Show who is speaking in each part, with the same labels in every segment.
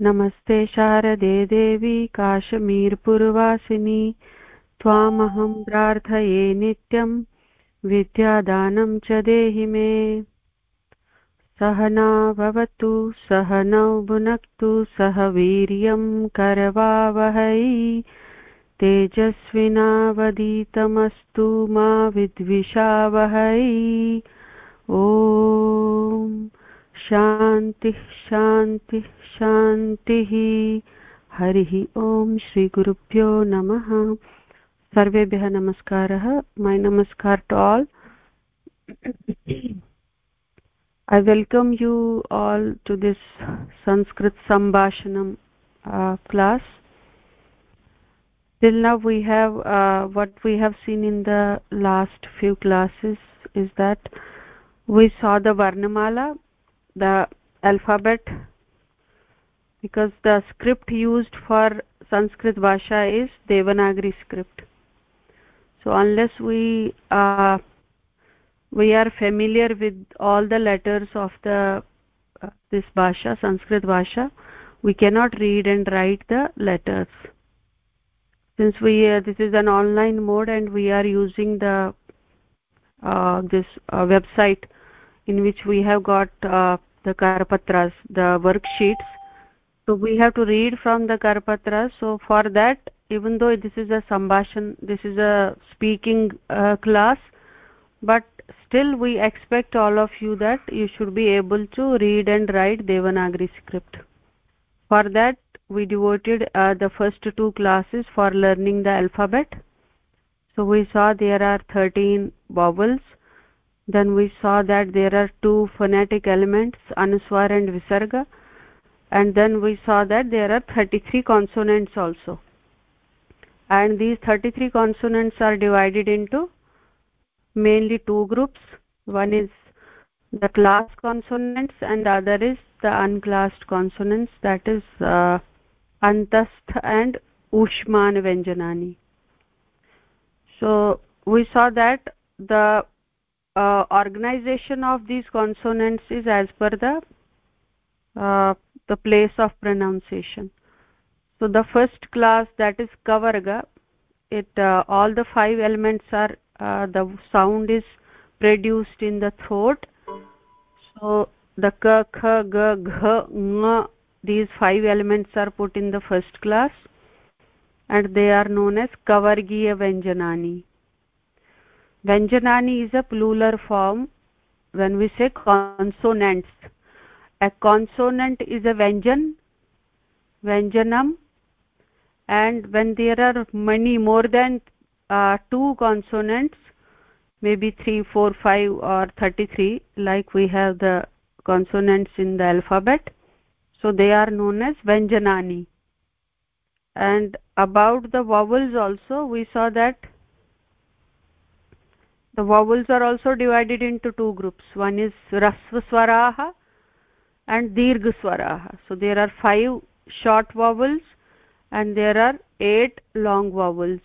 Speaker 1: नमस्ते शारदे देवी काश्मीरपुरवासिनी, त्वामहं प्रार्थये नित्यं विद्यादानं च देहि मे। सहना भवतु सहनौ भुनक्तु सह वीर्यं करवावहै। तेजस्विनावदीतमस्तु मा विद्विषावहै। ॐ शान्तिः शान्तिः शान्तिः हरिः ॐ श्रीगुरुभ्यो नमः सर्वेभ्यः नमस्कारः मै namaskar to all welcome you all to this Sanskrit Sambhashanam uh, class. Till now we have, uh, what we have seen in the last few classes is that we saw the Varnamala, the alphabet, because the script used for Sanskrit Bhasha is Devanagari script. So unless we uh, we are familiar with all the letters of the uh, this bhasha sanskrit bhasha we cannot read and write the letters since we uh, this is an online mode and we are using the uh, this uh, website in which we have got uh, the karpatras the worksheets. So we have to read from the karpatras so for that even though this is a sambhashan this is a speaking uh, class but still we expect all of you that you should be able to read and write devanagari script. For that we devoted uh, the first two classes for learning the alphabet. So we saw there are 13 vowels then we saw that there are two phonetic elements anuswar and visarga. And then we saw that there are 33 consonants also. And these 33 consonants are divided into mainly two groups. One is the class consonants and the other is the unclassed consonants that is uh, antastha and ushman vyanjanani. So we saw that the uh, organization of these consonants is as per the uh, the place of pronunciation. So the first class that is kavarga it uh, all the five elements are uh, the sound is produced in the throat. So the ka kha ga gha nga these five elements are put in the first class and they are known as kavargiya vyanjanani vyanjanani is a plural form when we say consonants. A consonant is a vyanjan vyanjanam and when there are many more than uh, two consonants maybe 3 4 5 or 33 like we have the consonants in the alphabet so they are known as vyanjanani. And about the vowels also we saw that the vowels are also divided into two groups. One is rasva and dirgha so there are five short vowels and there are eight long vowels.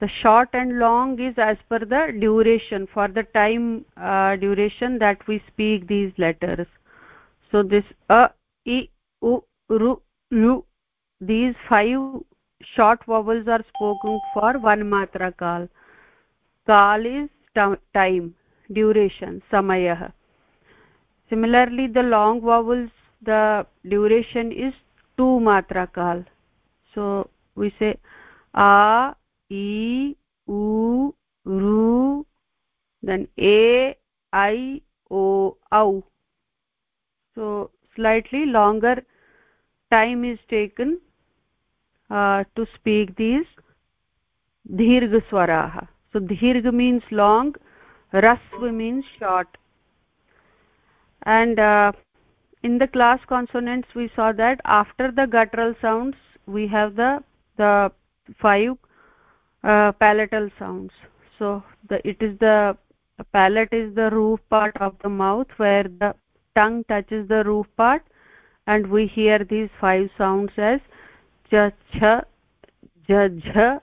Speaker 1: The short and long is as per the duration. For the time uh, duration that we speak these letters. So this a i u ru lu these five short vowels are spoken for one matra kal kal is time duration समयः similarly the long vowels the duration is two matra kal so वि से आ इ then ए ऐ ओ औ so slightly longer time is taken to speak these दीर्घस्वराः so dirgha means long rasva means short. And uh, in the class consonants we saw that after the guttural sounds we have the the five uh, palatal sounds. So the it is the palate is the roof part of the mouth where the tongue touches the roof part and we hear these five sounds as cha ja jha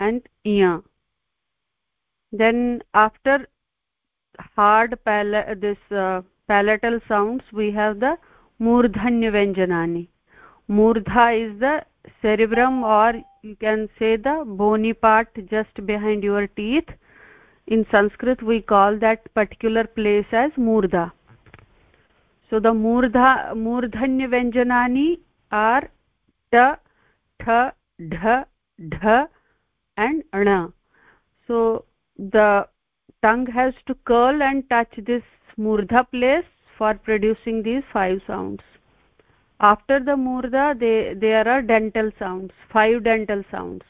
Speaker 1: and ya then after hard palate this uh, palatal sounds we have the murdhanya vyanjanani. Murdha is the cerebrum or you can say the bony part just behind your teeth. In sanskrit we call that particular place as murdha. So the murdha murdhanya vyanjanani are ta tha dha dha and ana so the tongue has to curl and touch this murdha place for producing these five sounds. After the murdha they there are dental sounds five dental sounds.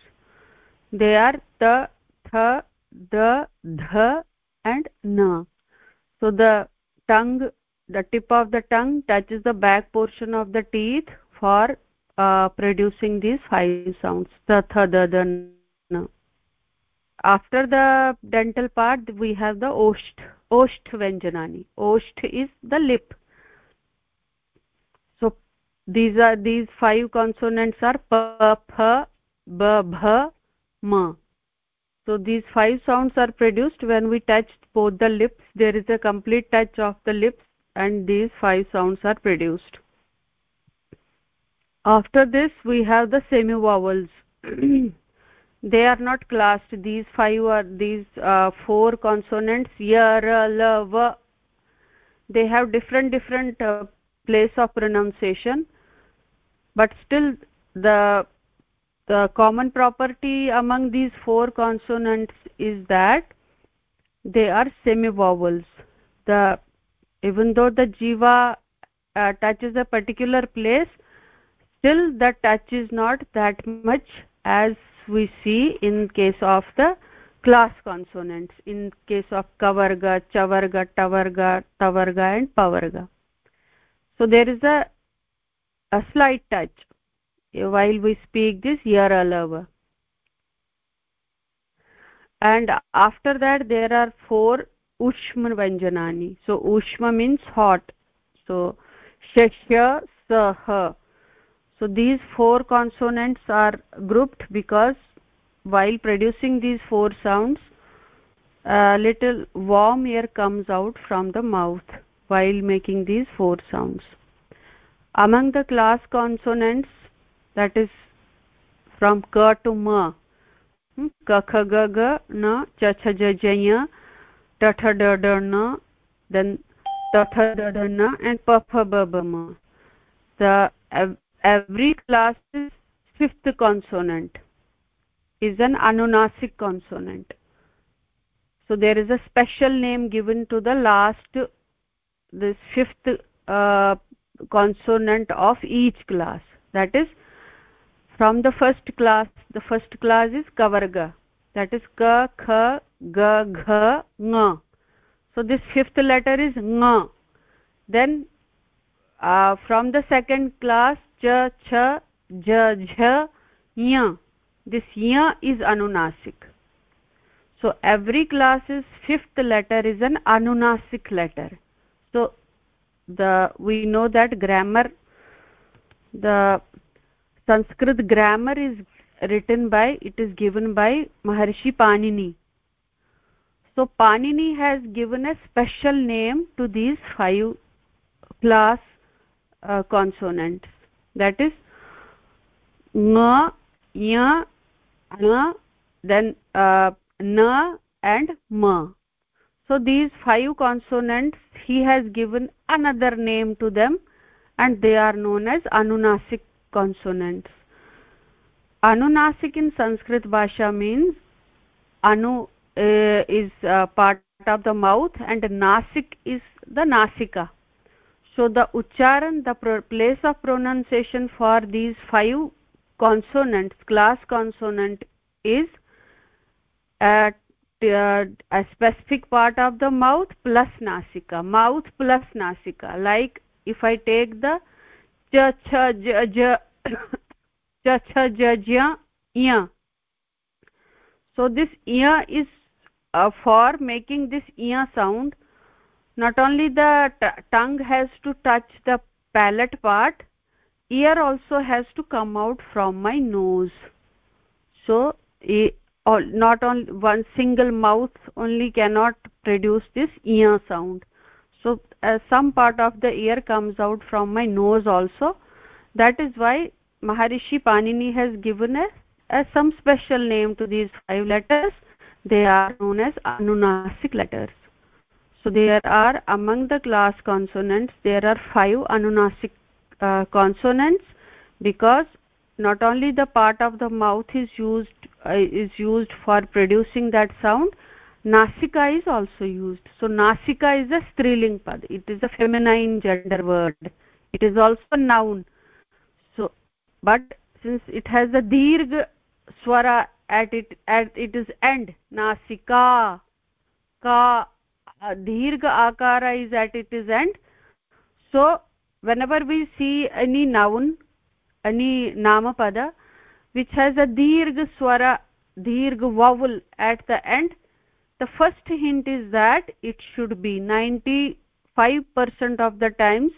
Speaker 1: They are ta tha da dha and na. So the tongue the tip of the tongue touches the back portion of the teeth for uh, producing these five sounds. Ta tha da da na after the dental part we have the osht osht vyanjanani. Osht is the lip. So these are these five consonants are pa pha ba ma so these five sounds are produced. When we touch both the lips there is a complete touch of the lips and these five sounds are produced. After this we have the semi vowels they are not classed. These five are these uh, four consonants ya ra la va. They have different different uh, place of pronunciation. But still the the common property among these four consonants is that they are semi vowels the even though the jihva uh, touches a particular place still the touch is not that much as we see in case of the class consonants in case of kavarga chavarga tavarga tavarga and pavarga. So there is a a slight touch. While we speak this yaralava and after that there are four ushma vyanjanani. So ushma means hot. So shashya sah so these four consonants are grouped because while producing these four sounds a little warm air comes out from the mouth while making these four sounds. Among the class consonants that is from ka to ma hmm, ka kha ga ga na cha cha ja ja ya ta tha da da na then ta tha da da na and pa pha ba ba ma the every class's fifth consonant is an anunasik consonant. So there is a special name given to the last this fifth uh, consonant of each class. That is from the first class the first class is kavarga. That is ka kha ga gha nga so this fifth letter is nga then uh, from the second class cha cha ja jha nya this nya is anunasik so every class's fifth letter is an anunasik letter so the we know that grammar the sanskrit grammar is written by it is given by maharshi panini so panini has given a special name to these five class uh, consonants that is nga ya na then uh, na and ma. So these five consonants he has given another name to them and they are known as anunasik consonants. Anunasik in sanskrit bhasha means anu uh, is uh, part of the mouth and nasik is the nasika so the ucharan the place of pronunciation for these five consonants class consonant is at uh, a specific part of the mouth plus nasika mouth plus nasika. Like if i take the cha cha ja ja cha cha ja ja ya so this ya is uh, for making this ya sound not only the tongue has to touch the palate part ear also has to come out from my nose. So not only one single mouth only cannot produce this ear sound. So uh, some part of the air comes out from my nose also. That is why maharishi panini has given a, a some special name to these five letters. They are known as anunasik letters so there are among the class consonants there are five anunasik uh, consonants because not only the part of the mouth is used uh, is used for producing that sound nasika is also used. So nasika is a striling pad. It is a feminine gender word. It is also a noun. So but since it has a dirgha swara at it at it is end nasika ka Uh, dirgha akara is at it is end so whenever we see any noun any namapada which has a dirgha swara dirgha vowel at the end the first hint is that it should be 95% of the times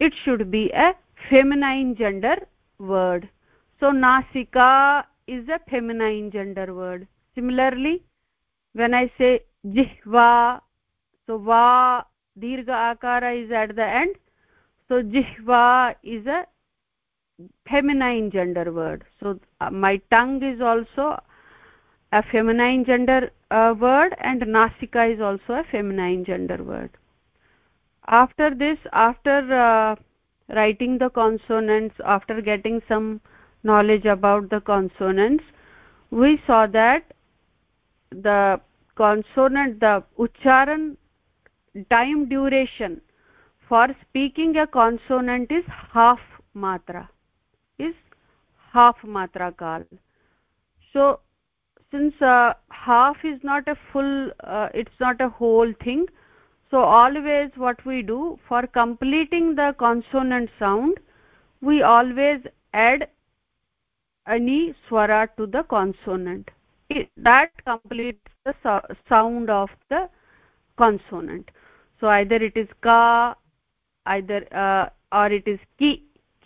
Speaker 1: it should be a feminine gender word. So nasika is a feminine gender word. Similarly when i say jihva so va dirgha akara is at the end. So jihva is a feminine gender word. So uh, my tongue is also a feminine gender uh, word and nasika is also a feminine gender word. After this after uh, writing the consonants after getting some knowledge about the consonants we saw that the consonant the ucharan time duration for speaking a consonant is half matra is half matra kal so since uh, half is not a full uh, it's not a whole thing so always what we do for completing the consonant sound we always add any swara to the consonant. It, that completes the so sound of the consonant so either it is ka either uh, or it is ki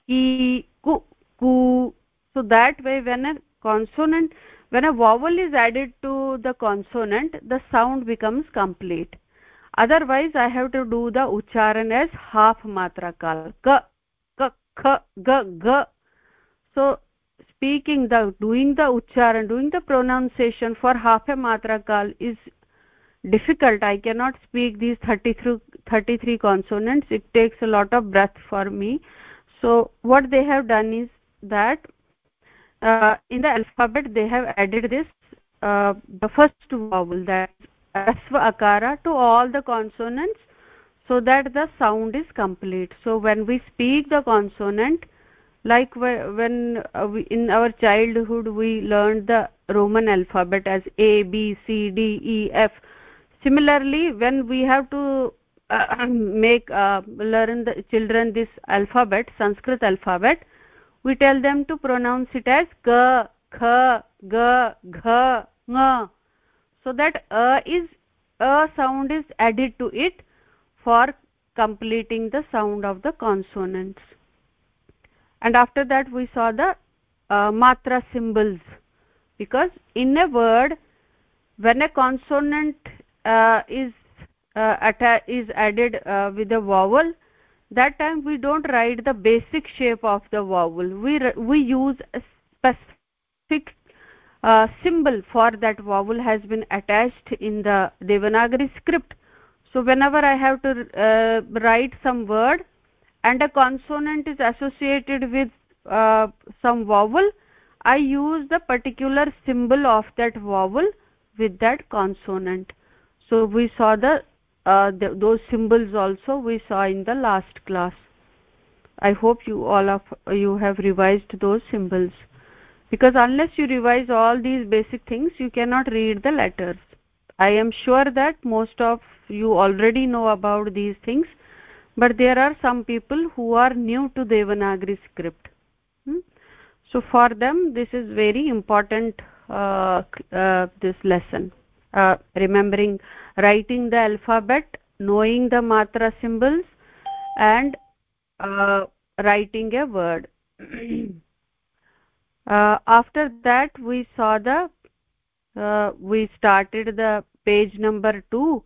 Speaker 1: ki ku ku. So that way when a consonant when a vowel is added to the consonant the sound becomes complete. Otherwise i have to do the ucharan as half matra kal ka ka kha ga ga so speaking the doing the ucharan doing the pronunciation for half a matra kal is difficult. I cannot speak these 33 33 consonants. It takes a lot of breath for me. So what they have done is that uh, in the alphabet they have added this uh, the first vowel that asva akara to all the consonants so that the sound is complete. So when we speak the consonant like when uh, we, in our childhood we learned the roman alphabet as a b c d e f similarly when we have to uh, make uh, learn the children this alphabet sanskrit alphabet we tell them to pronounce it as ka kha ga gha nga so that a is a sound is added to it for completing the sound of the consonants. And after that we saw the uh, matra symbols. Because in a word when a consonant is uh, is added uh, with a vowel. That time we don't write the basic shape of the vowel. We we use a specific uh, symbol for that vowel has been attached in the devanagari script. So whenever i have to uh, write some word and a consonant is associated with uh, some vowel i use the particular symbol of that vowel with that consonant so we saw the uh, the, those symbols also we saw in the last class. I hope you all of you have revised those symbols. Because unless you revise all these basic things you cannot read the letters. I am sure that most of you already know about these things but there are some people who are new to devanagari script. Hmm? so for them this is very important uh, uh, this lesson uh, remembering writing the alphabet knowing the matra symbols and uh, writing a word. Uh, after that we saw the uh, we started the page number 2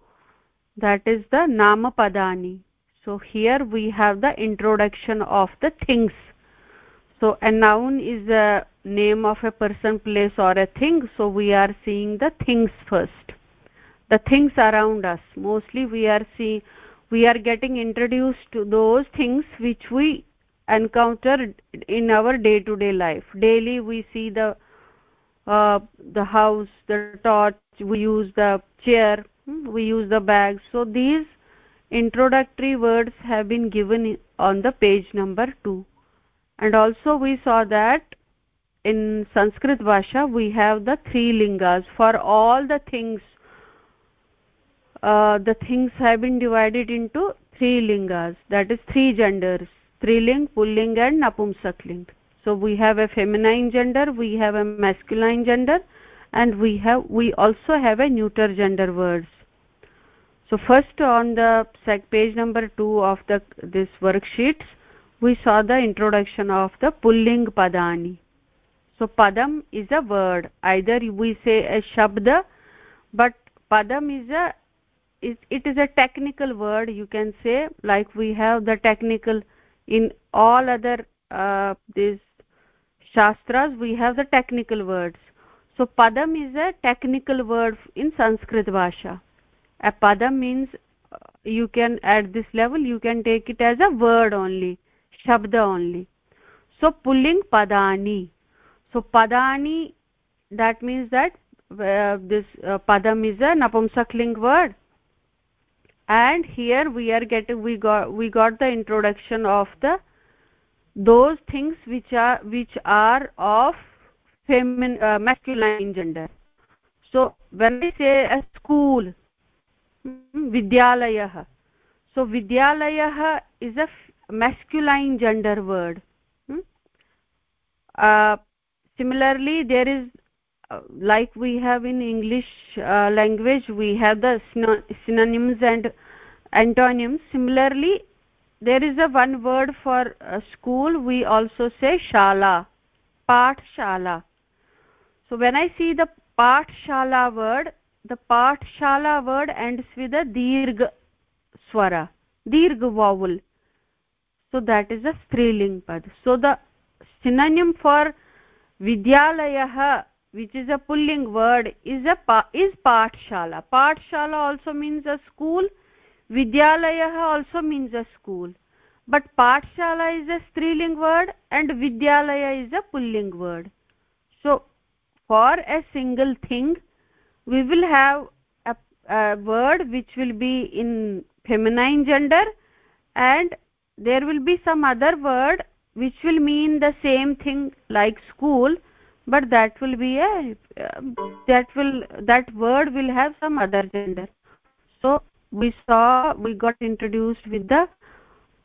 Speaker 1: that is the namapadani. So here we have the introduction of the things so a noun is a name of a person place or a thing. So we are seeing the things first. The things around us. Mostly we are seeing we are getting introduced to those things which we encounter in our day to day life. Daily we see the uh, the house the torch we use the chair hmm, we use the bag. So these introductory words have been given on the page number 2 and also we saw that in sanskrit bhasha we have the three lingas. For all the things uh, the things have been divided into three lingas. That is three genders striling pulling and napumsakling. So we have a feminine gender we have a masculine gender and we have we also have a neuter gender words. So first on the page number 2 of the this worksheets we saw the introduction of the pulling padani. So padam is a word. Either we say a shabda but padam is a it, it is a technical word. You can say like we have the technical in all other uh, these shastras we have the technical words. So padam is a technical word in sanskrit bhasha. A padam means uh, you can at this level you can take it as a word only shabda only so pulling padani so padani that means that uh, this uh, padam is a napumsakling word and here we are getting we got we got the introduction of the those things which are which are of feminine uh, masculine gender so when i say a school विद्यालयः so vidyalayah is a masculine gender word. Hmm? uh, similarly there is uh, like we have in english uh, language we have the synonyms and antonyms. Similarly there is a one word for school. We also say shala Part shala so when i see the part shala word the part shala word ends with a dirgha swara dirgha vowel so that is a striling pad. So the synonym for vidyalayah which is a pulling word is a is pathshala. Pathshala also means a school. Vidyalayah also means a school. But pathshala is a striling word and vidyalaya is a pulling word. So for a single thing we will have a, a word which will be in feminine gender and there will be some other word which will mean the same thing like school but that will be a uh, that will that word will have some other gender. So we saw we got introduced with the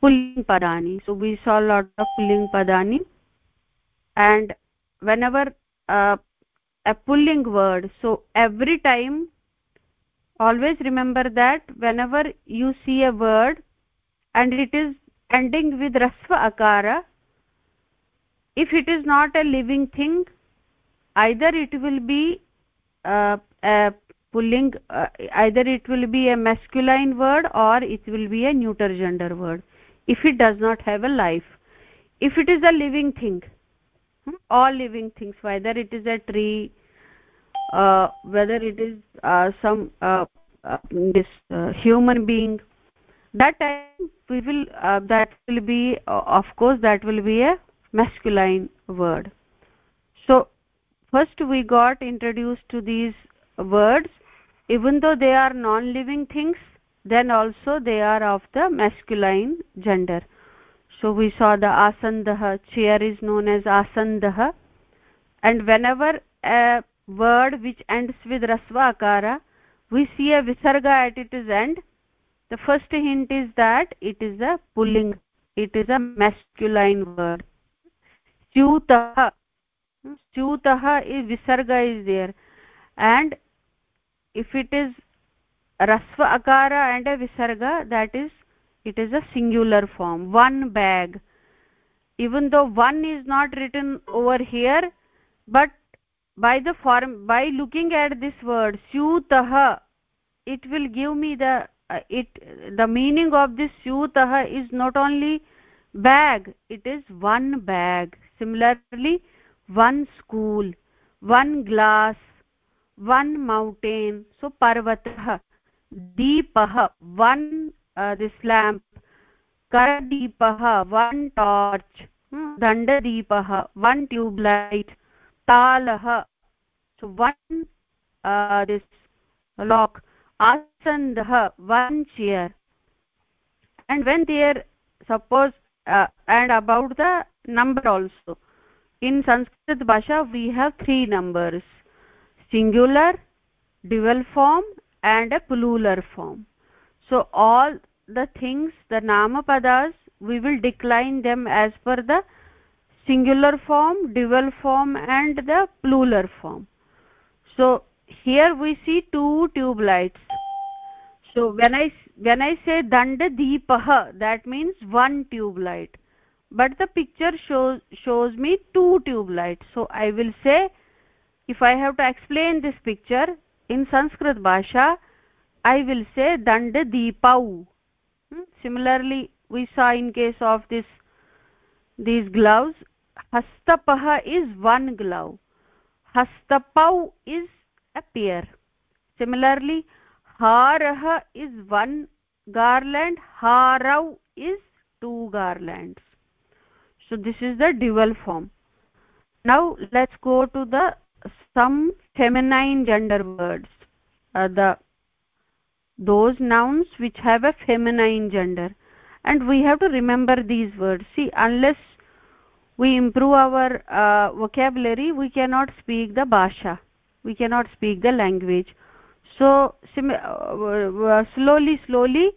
Speaker 1: pulling padani. So we saw a lot of pulling padani. And whenever uh, a pulling word so every time always remember that whenever you see a word and it is ending with rasva akara if it is not a living thing either it will be uh, a pulling uh, either it will be a masculine word or it will be a neuter gender word if it does not have a life if it is a living thing Hmm? all living things whether it is a tree uh, whether it is uh, some uh, uh this uh, human being that time we will uh, that will be of course that will be a masculine word. So first we got introduced to these words. Even though they are non living things then also they are of the masculine gender. So we saw the asandah chair is known as asandah and whenever a word which ends with rasva akara we see a visarga at its end the first hint is that it is a pulling it is a masculine word. Syutah syutah is visarga is there. And if it is rasva akara and a visarga that is it is a singular form one bag. Even though one is not written over here but by the form by looking at this word syutah it will give me the it the meaning of this syutah is not only bag it is one bag similarly one school one glass one mountain so parvatah deepah one uh, this lamp kardeepah one torch dandadipah one tube light talah so one uh, this lock asandah one chair and when there suppose uh, and about the number also. In sanskrit bhasha we have three numbers. Singular dual form and a plural form. So all the things the namapadas we will decline them as per the singular form dual form and the plural form. So here we see two tube lights. So when i when i say danda deepah that means one tube light. But the picture shows shows me two tube lights. So i will say if i have to explain this picture in sanskrit bhasha i will say danda deepau hmm? similarly we saw in case of this these gloves hastapah is one glove. Hastapau is a pair similarly harah is one garland harau is two garlands. So this is the dual form. Now let's go to the some feminine gender words. Uh, the those nouns which have a feminine gender. And we have to remember these words. See unless we improve our uh, vocabulary we cannot speak the bhasha we cannot speak the language. So uh, slowly slowly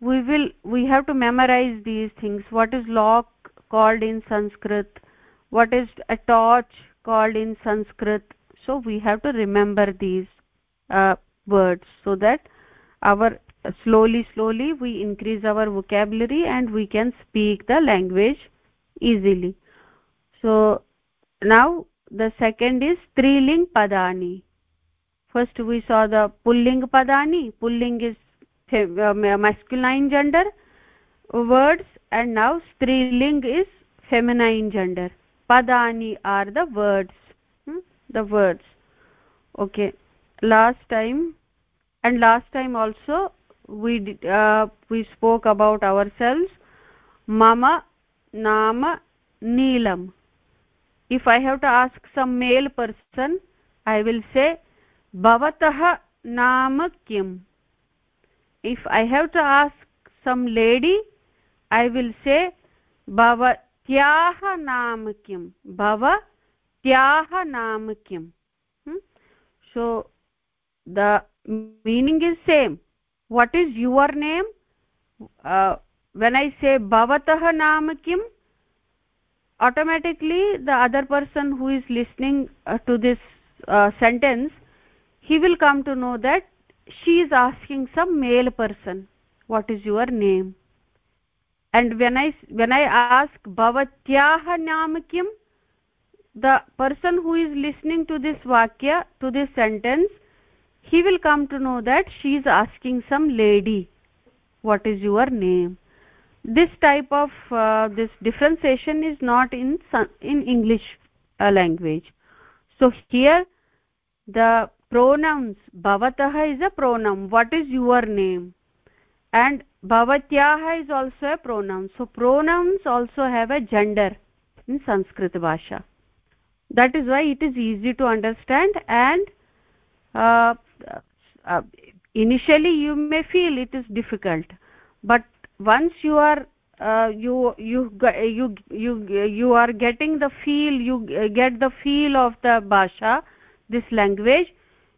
Speaker 1: we will we have to memorize these things. What is lock called in sanskrit? What is a torch called in sanskrit? So we have to remember these uh, words so that our slowly slowly we increase our vocabulary and we can speak the language easily. So now the second is striling padani. First we saw the pulling padani. Pulling is uh, masculine gender words and now striling is feminine gender. Padani are the words hmm? the words. Okay last time and last time also we uh, we spoke about ourselves. Mama nama neelam if i have to ask some male person i will say bhavatah naam kim if i have to ask some lady i will say naam kim bhavatyah naam kim hmm? so the meaning is same what is your name uh, when i say bhavatah naam kim automatically the other person who is listening uh, to this uh, sentence he will come to know that she is asking some male person what is your name? And when i when i ask bhavatyah naam kim? the person who is listening to this vakya to this sentence he will come to know that she is asking some lady what is your name this type of uh, this differentiation is not in in english uh, language. So here the pronouns bhavatah is a pronoun. What is your name? And bhavatyah is also a pronoun. So pronouns also have a gender in sanskrit bhasha. That is why it is easy to understand and uh, uh, initially you may feel it is difficult. But once you are uh, you you you you you are getting the feel you get the feel of the bhasha this language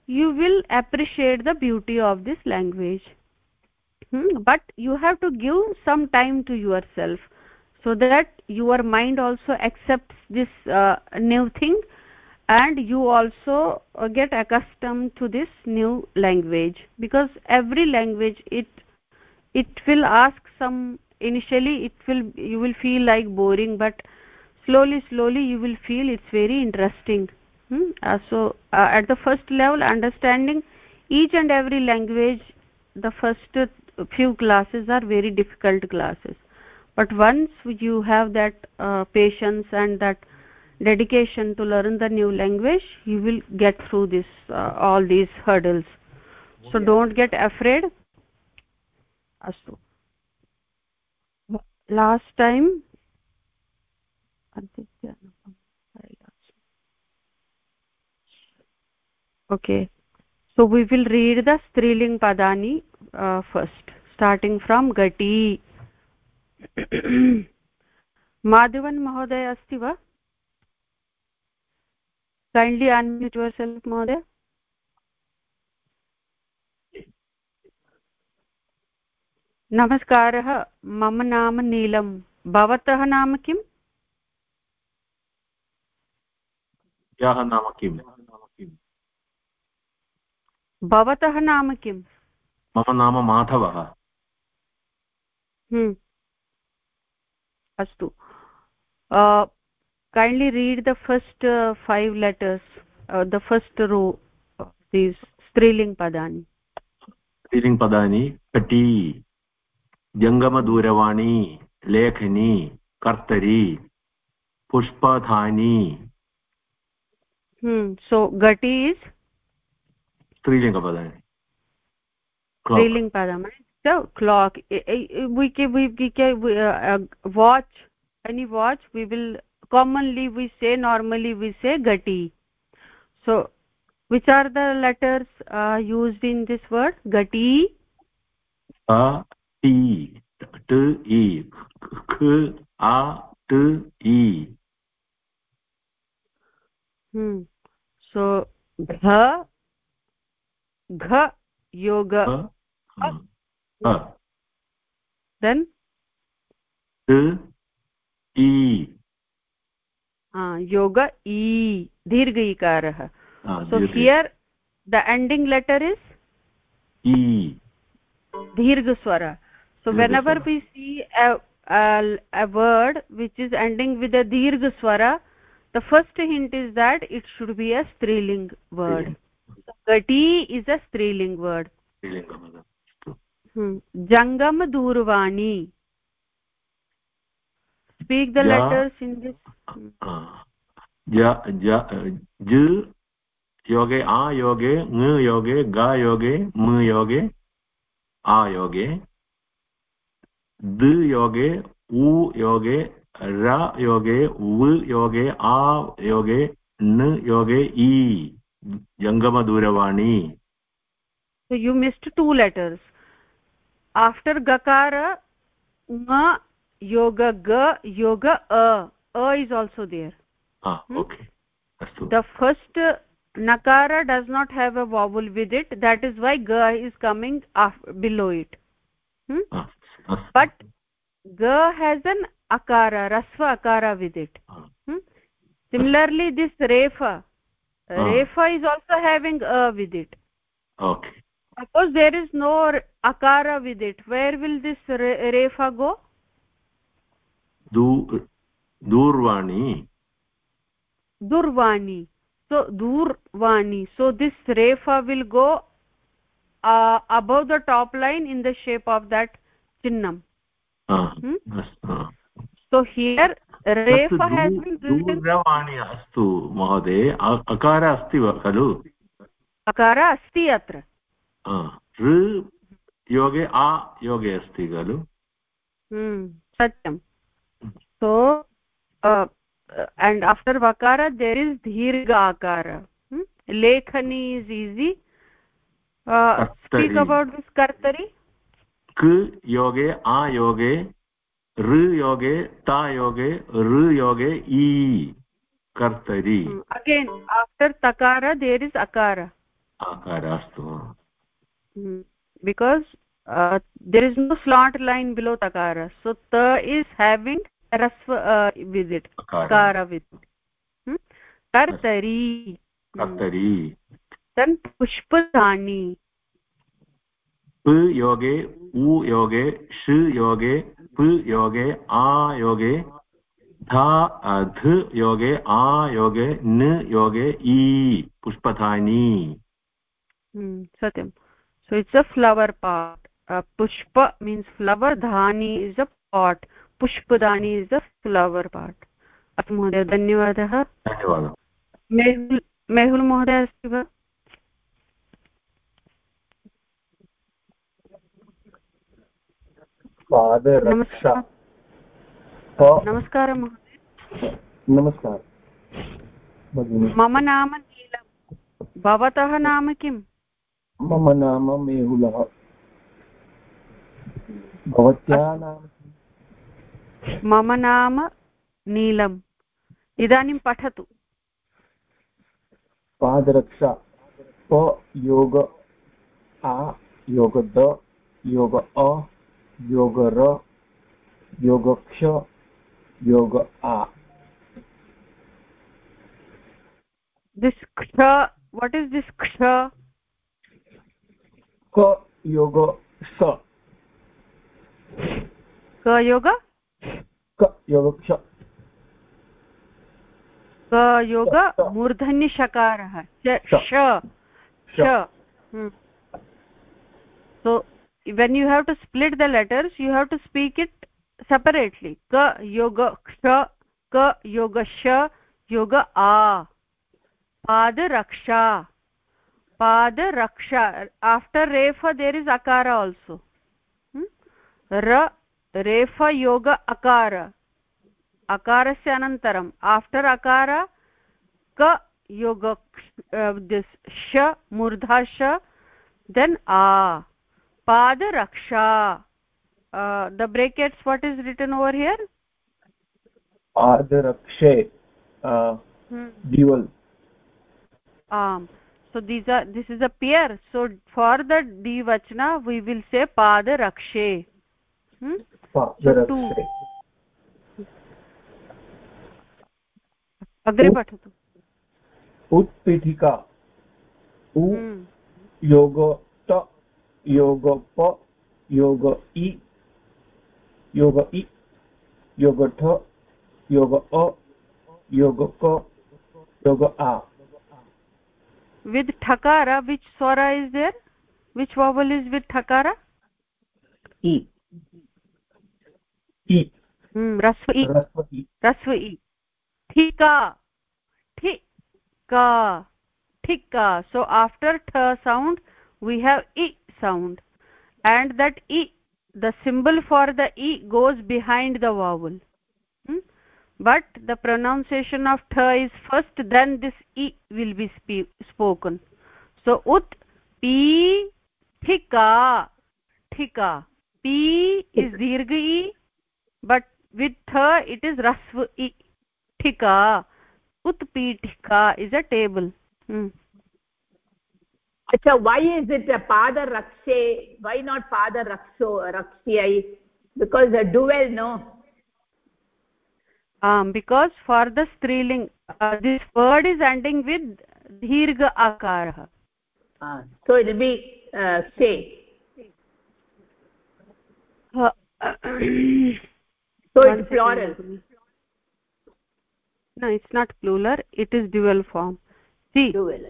Speaker 1: you will appreciate the beauty of this language hmm? but you have to give some time to yourself so that your mind also accepts this uh, new thing and you also uh, get accustomed to this new language because every language it it will ask some initially it will you will feel like boring but slowly slowly you will feel it's very interesting. Hmm? uh, so uh, at the first level understanding each and every language the first few classes are very difficult classes. But once you have that uh, patience and that dedication to learn the new language you will get through this uh, all these hurdles. So don't get afraid. Astu last time okay so we will read the striling padani uh, first starting from gati madhavan mahoday asti va kindly unmute yourself mahoday नमस्कारः मम नाम नीलं भवतः नाम किम्
Speaker 2: याः नाम किम्
Speaker 1: भवतः नाम किम्
Speaker 2: मम नाम माधवः
Speaker 1: हम्म। अस्तु kindly read the first uh, five letters uh, the first row of these striling padani
Speaker 2: striling padani pati जङ्गमदूरवाणी लेखनी कर्तरी पुष्पधानी
Speaker 1: hmm so gati is
Speaker 2: स्त्रीलिङ्गपदानि
Speaker 1: स्त्रीलिङ्गपदम् so clock we can we can uh, watch any watch we will commonly we say normally we say gati so which are the letters uh, used in this word gati
Speaker 2: a
Speaker 1: ख आ सो घ घ
Speaker 2: योग then
Speaker 1: ई योग ई दीर्घ इकारः so here the ending letter is
Speaker 2: ई
Speaker 1: दीर्घस्वरः e so whenever we see a, a a word which is ending with a dirgha swara the first hint is that it should be a striling word gati is a striling word hmm. jangam durvani speak the ja, letters in this
Speaker 2: ja ja j yoge a yoge ng yoge ga yoge m yoge a yoge d yoge u yoge ra yoge v yoge a yoge n yoge e jangamadurvani
Speaker 1: so you missed two letters after gakara ma yoga ga yoga a a is also there
Speaker 2: ah okay
Speaker 1: Astu. the first nakara does not have a vowel with it that is why ga is coming below it hmm? ah, but ga has an akara rasva akara with it. Hmm? similarly this refa uh. refa is also having a with it.
Speaker 2: Okay.
Speaker 1: Suppose there is no akara with it where will this re refa go?
Speaker 2: Du durvani.
Speaker 1: Durvani. So durvani. So this refa will go uh, above the top line in the shape of that chinnam
Speaker 2: uh, hmm? uh.
Speaker 1: so here refa has been written
Speaker 2: दूरवाणी अस्तु महोदय अकार अस्ति वा खलु
Speaker 1: अकार अस्ति अत्र
Speaker 2: ऋ योगे आ योगे अस्ति खलु
Speaker 1: सत्यं सो and after vakara there is dirgha akara hmm? lekhani is easy uh, speak about this kartari
Speaker 2: k yoge a yoge ऋ योगे ता योगे ऋ योगे ई कर्तरि
Speaker 1: अगेन् आफ्टर् तकार देर् इस् अकार
Speaker 2: अकार अस्तु
Speaker 1: because there is no slot line below तकार सो त इस् हेविङ्ग् रस्व विजिट् कार वित् कर्तरी
Speaker 2: कर्तरी
Speaker 1: तन् पुष्पदानि
Speaker 2: योगे उ योगे श योगे प योगे आ योगे धा ध योगे आ योगे न योगे ई पुष्पधानी
Speaker 1: सत्यं so it's a flower part पुष्प means flower Dhani is a part पुष्पदानी is a flower part अस्तु महोदय धन्यवादः
Speaker 2: धन्यवादः
Speaker 1: मेहुल् मेहुल् महोदय अस्ति वा
Speaker 3: पादरक्षा।
Speaker 1: नमस्कारः महोदय।
Speaker 3: नमस्कारः।
Speaker 1: मम नाम नीलम्। भवतः नाम किम्?
Speaker 3: मम नाम मेहुलः। भवत्याः नाम
Speaker 1: मम नाम नीलम्। इदानीं पठतु।
Speaker 3: पादरक्षा। प योग। आ योग द। योग अ। योग र योग क्ष योग आ
Speaker 1: दिस् क्ष वट् इस् दिस् क्ष
Speaker 3: क योग स क
Speaker 1: योग क योग
Speaker 3: क्ष
Speaker 1: क योग मूर्धन्यषकारः so when you have to split the letters you have to speak it separately. Ka yoga ksha ka yoga sh yoga a. Pad raksha. Pad raksha. After refa there is akara also. Hmm? ra refa yoga akara. Akarasya anantaram. After akara ka yoga uh, this sh murdha sh then a pad raksha uh, the brackets what is written over here
Speaker 3: पादरक्षे
Speaker 1: hmm.
Speaker 3: Dual
Speaker 1: um so these are this is a pair so for the dvachana we will say pad rakshe hmm?
Speaker 3: पादरक्षे
Speaker 1: अग्रे पठतु
Speaker 3: उत्पीठिका उ
Speaker 1: hmm.
Speaker 3: योग त योग प योग इ योग इ योग ठ योग अ योग क योग आ
Speaker 1: विद ठकारा which Swara is there which vowel is with ठकारा
Speaker 3: इ रस्व इ
Speaker 1: ठिका ठीक ठिका सो आफ्टर ठ साउंड वी हैव इ sound and that i the symbol for the i goes behind the vowel hmm? but the pronunciation of th is first then this i will be spoken so ut pi thika thika pi is dirgha i but with th it is rasva i thika utpitika is a table hmm.
Speaker 4: Acha, why is it a pada rakshe? Why not pada raksho rakshyai? Because a dual, no.
Speaker 1: um because for the striling uh, this word is ending with dirgha akarah
Speaker 4: Uh, so it will be uh, say.
Speaker 1: uh,
Speaker 4: So it's plural.
Speaker 1: no it's not plural it is dual form see
Speaker 4: Dual.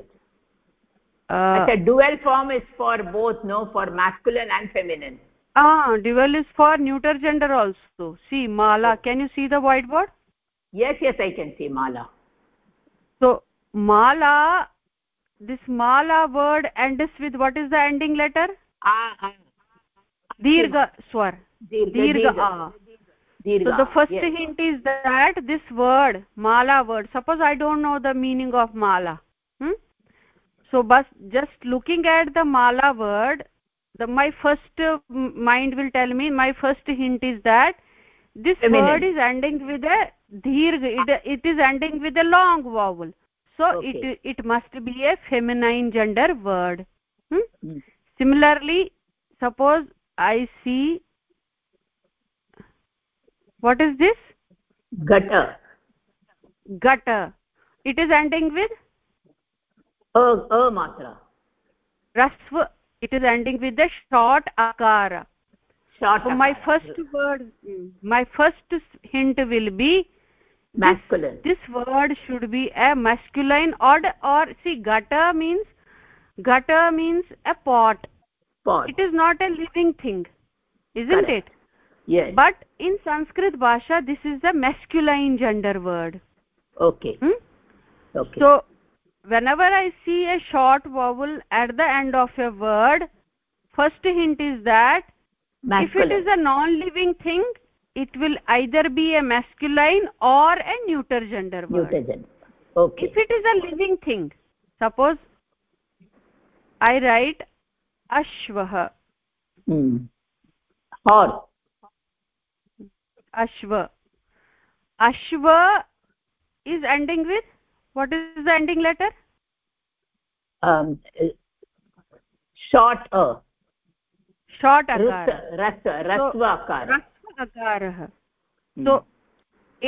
Speaker 1: Uh,
Speaker 4: Acha, dual form is for both, no, for masculine and feminine.
Speaker 1: ah dual is for neuter gender also see mala can you see the white whiteboard
Speaker 4: Yes, yes, I can see mala.
Speaker 1: so mala this mala word ends with what is the ending letter
Speaker 4: Ah,
Speaker 1: dirgha swar
Speaker 4: Dirgha.
Speaker 1: a so the first
Speaker 4: yes.
Speaker 1: hint is that this word mala word suppose i don't know the meaning of mala hmm? So but just looking at the mala word the my first uh, mind will tell me my first hint is that this
Speaker 4: Feminine.
Speaker 1: word is ending with a dirgha it, it is ending with a long vowel so
Speaker 4: Okay.
Speaker 1: it it must be a feminine gender word hmm?
Speaker 4: Hmm.
Speaker 1: similarly suppose i see what is this
Speaker 4: Ghata.
Speaker 1: ghata it is ending with
Speaker 4: A, a matra.
Speaker 1: rasva it is ending with the short akara
Speaker 4: Short.
Speaker 1: so my first word my first hint will be
Speaker 4: Masculine.
Speaker 1: this word should be a masculine or or see ghata means ghata means a pot
Speaker 4: pod
Speaker 1: it is not a living thing isn't
Speaker 4: Correct.
Speaker 1: it
Speaker 4: yes
Speaker 1: but in sanskrit bhasha this is the masculine gender word
Speaker 4: okay
Speaker 1: hmm?
Speaker 4: okay
Speaker 1: so whenever i see a short vowel at the end of a word first hint is that if it is a non living thing it will either be a masculine or a neuter gender word.
Speaker 4: Mutagen okay.
Speaker 1: If it is a living thing suppose i write ashvah
Speaker 4: hmm. horse
Speaker 1: ashva ashva is ending with what is the ending letter?
Speaker 4: Um short a.
Speaker 1: Short
Speaker 4: ras
Speaker 1: akara
Speaker 4: ras rasva akara
Speaker 1: rasva akarah so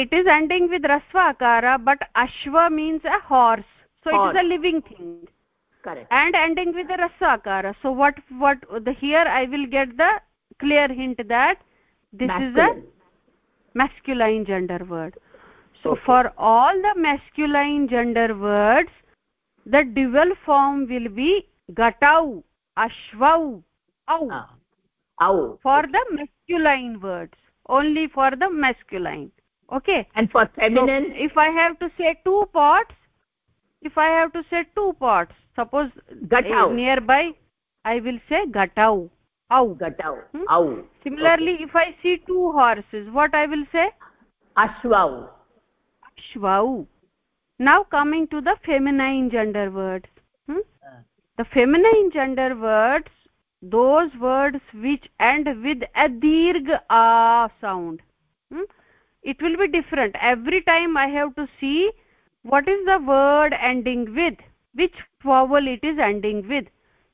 Speaker 1: it is ending with rasva akara but ashva means a horse. So it
Speaker 4: Horse.
Speaker 1: is a living thing.
Speaker 4: Correct.
Speaker 1: And ending with a rasa akara so what what the here i will get the clear hint that this is a
Speaker 4: Masculine.
Speaker 1: masculine gender word so
Speaker 4: Okay.
Speaker 1: for all the masculine gender words the dual form will be ghatau ashvau au.
Speaker 4: Ah au.
Speaker 1: For the masculine words only for the masculine. Okay?
Speaker 4: And for
Speaker 1: so
Speaker 4: feminine?
Speaker 1: if i have to say two pots if i have to say two pots suppose
Speaker 4: Ghatau.
Speaker 1: eh, nearby i will say ghatau au.
Speaker 4: Ghatau
Speaker 1: Hmm?
Speaker 4: au.
Speaker 1: Similarly if i see two horses what i will say?
Speaker 4: Ashvau
Speaker 1: shvau now coming to the feminine gender words hmm? The feminine gender words those words which end with a dirgha a sound. Hmm? it will be different. Every time i have to see what is the word ending with which vowel it is ending with.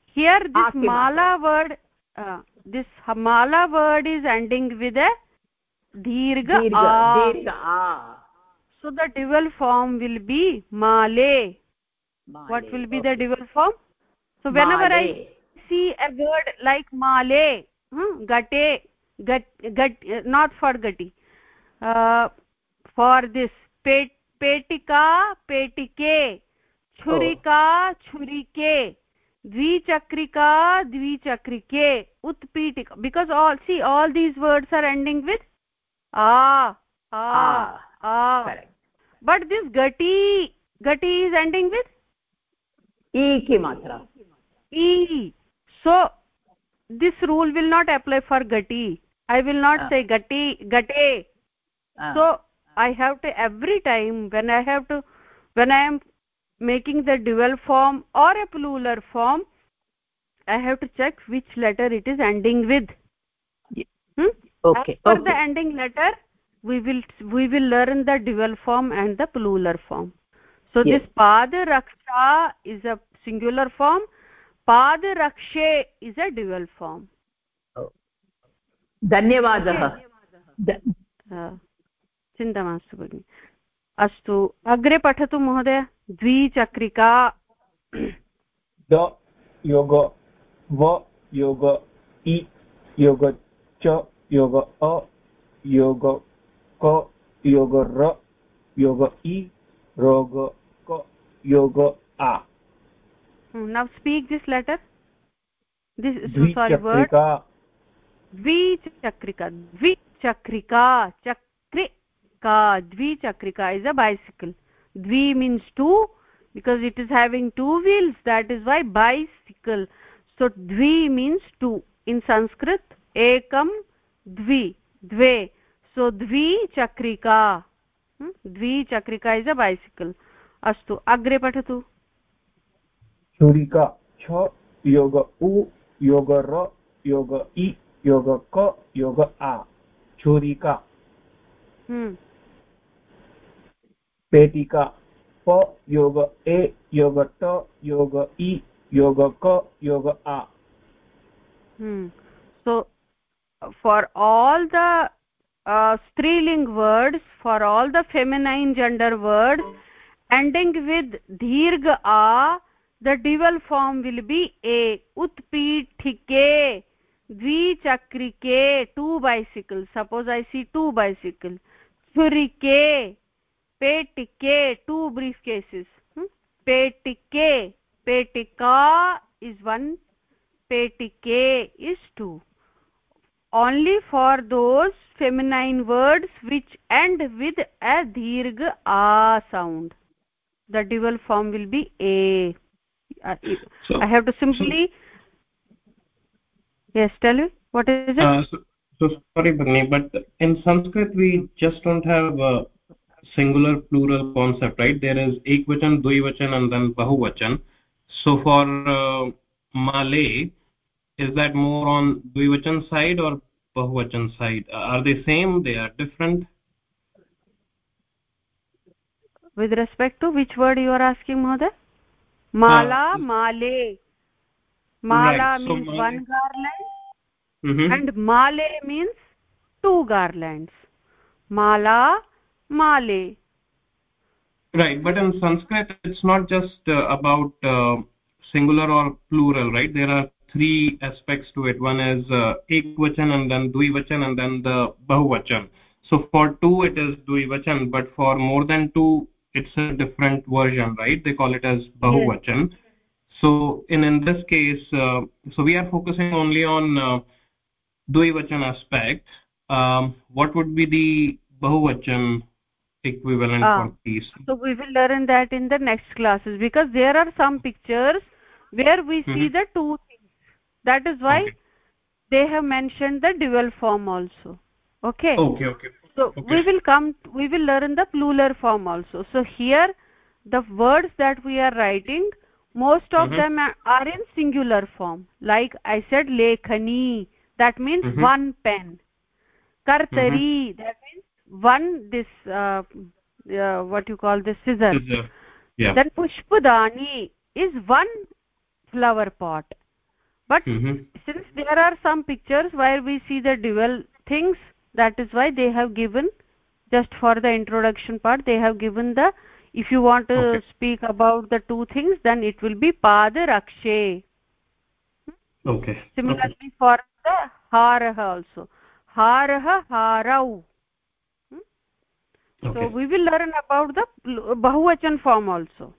Speaker 1: Here this mala word uh, this mala word is ending with a dirgha
Speaker 4: dirgha
Speaker 1: so the dual form will be male, what will be the dual form? So whenever i see a word like male hmm, not for ghati uh, for this pet petika petike churika oh. churike dvichakrika dvichakrike utpitika. Because all see all these words are ending with a
Speaker 4: ah,
Speaker 1: ah,
Speaker 4: ah
Speaker 1: but this ghati ghati is ending with?
Speaker 4: E ki matra.
Speaker 1: E. So this rule will not apply for ghati. I will not
Speaker 4: Ah.
Speaker 1: say ghati gate.
Speaker 4: Ah.
Speaker 1: so i have to every time when i have to when i am making the dual form or a plural form i have to check which letter it is ending with. Hmm?
Speaker 4: okay
Speaker 1: per
Speaker 4: okay.
Speaker 1: the ending letter we will we will learn the dual form and the plural form so
Speaker 4: Yes.
Speaker 1: this pada raksha is a singular form pada rakshe is a dual form
Speaker 4: धन्यवादः
Speaker 1: अ, चिन्ता मास्तु भगिनि अस्तु अग्रे पठतु महोदय द्विचक्रिका
Speaker 3: the योग व योग इ योग च योग अ योग क योग र योग इ रोग क योग आ
Speaker 1: now speak this letter this sorry word
Speaker 3: द्विचक्रिका
Speaker 1: द्विचक्रिका द्विचक्रिका चक्रिका द्विचक्रिका is a bicycle dvi means two because it is having two wheels that is why bicycle so dvi means two in sanskrit ekam dvi dve सो द्विचक्रिका द्विचक्रिका is a bicycle अस्तु अग्रे पठतु
Speaker 3: छुरिका छ योग उ योग र योग इ योग क योग आ छुरिका पेटिका प योग ए योग ट योग इ योग क योग आ
Speaker 1: so for all the uh, striling words, for all the feminine gender words, ending with dirgha a, the dual form will be a. Utpithike, dvichakrike, two bicycles. Suppose I see two bicycles. Churike, petike, two briefcases. Hmm? Petike, petika is one petike is 2 only for those feminine words which end with a dirgha a sound. The dual form will be a. Uh, so, i have to simply so, yes tell me what is it? Uh,
Speaker 5: so, so sorry Bhagni, but in sanskrit we just don't have a singular plural concept right? There is ekvachan dvivachan and then bahuvachan. So for uh, malay is that more on dvivachan side or bahuvachan side. Are they same? They are different?
Speaker 1: With respect to which word you are asking mother mala uh, male. Mala right. means male. one garland mm -hmm. and male means two garlands. Mala male.
Speaker 5: Right. But in sanskrit it's not just uh, about uh, singular or plural right? There are three aspects to it. One is uh, ekvachan and then dvivachan and then the bahuvachan so for two it is dvivachan but for more than two it's a different version right? They call it as bahuvachan yes. so in in this case uh, so we are focusing only on uh, dvivachan aspect. Um, what would be the bahuvachan equivalent ah, for these?
Speaker 1: so we will learn that in the next classes because there are some pictures where we see mm -hmm. the two that is why okay. they have mentioned the dual form also okay
Speaker 5: okay okay
Speaker 1: so okay. we will come we will learn the plural form also so here the words that we are writing most of mm -hmm. them are in singular form like i said lekhani that means mm -hmm. one pen kartari mm -hmm. that means one this uh, uh, what you call this scissor, scissor.
Speaker 5: Yeah.
Speaker 1: then pushpadani is one flower pot but mm -hmm. since there are some pictures where we see the dual things that is why they have given just for the introduction part they have given the if you want to okay. speak about the two things then it will be pada rakshe
Speaker 5: okay
Speaker 1: similarly okay. for the harah also harah harau hmm? okay. so we will learn about the bahuvachan form also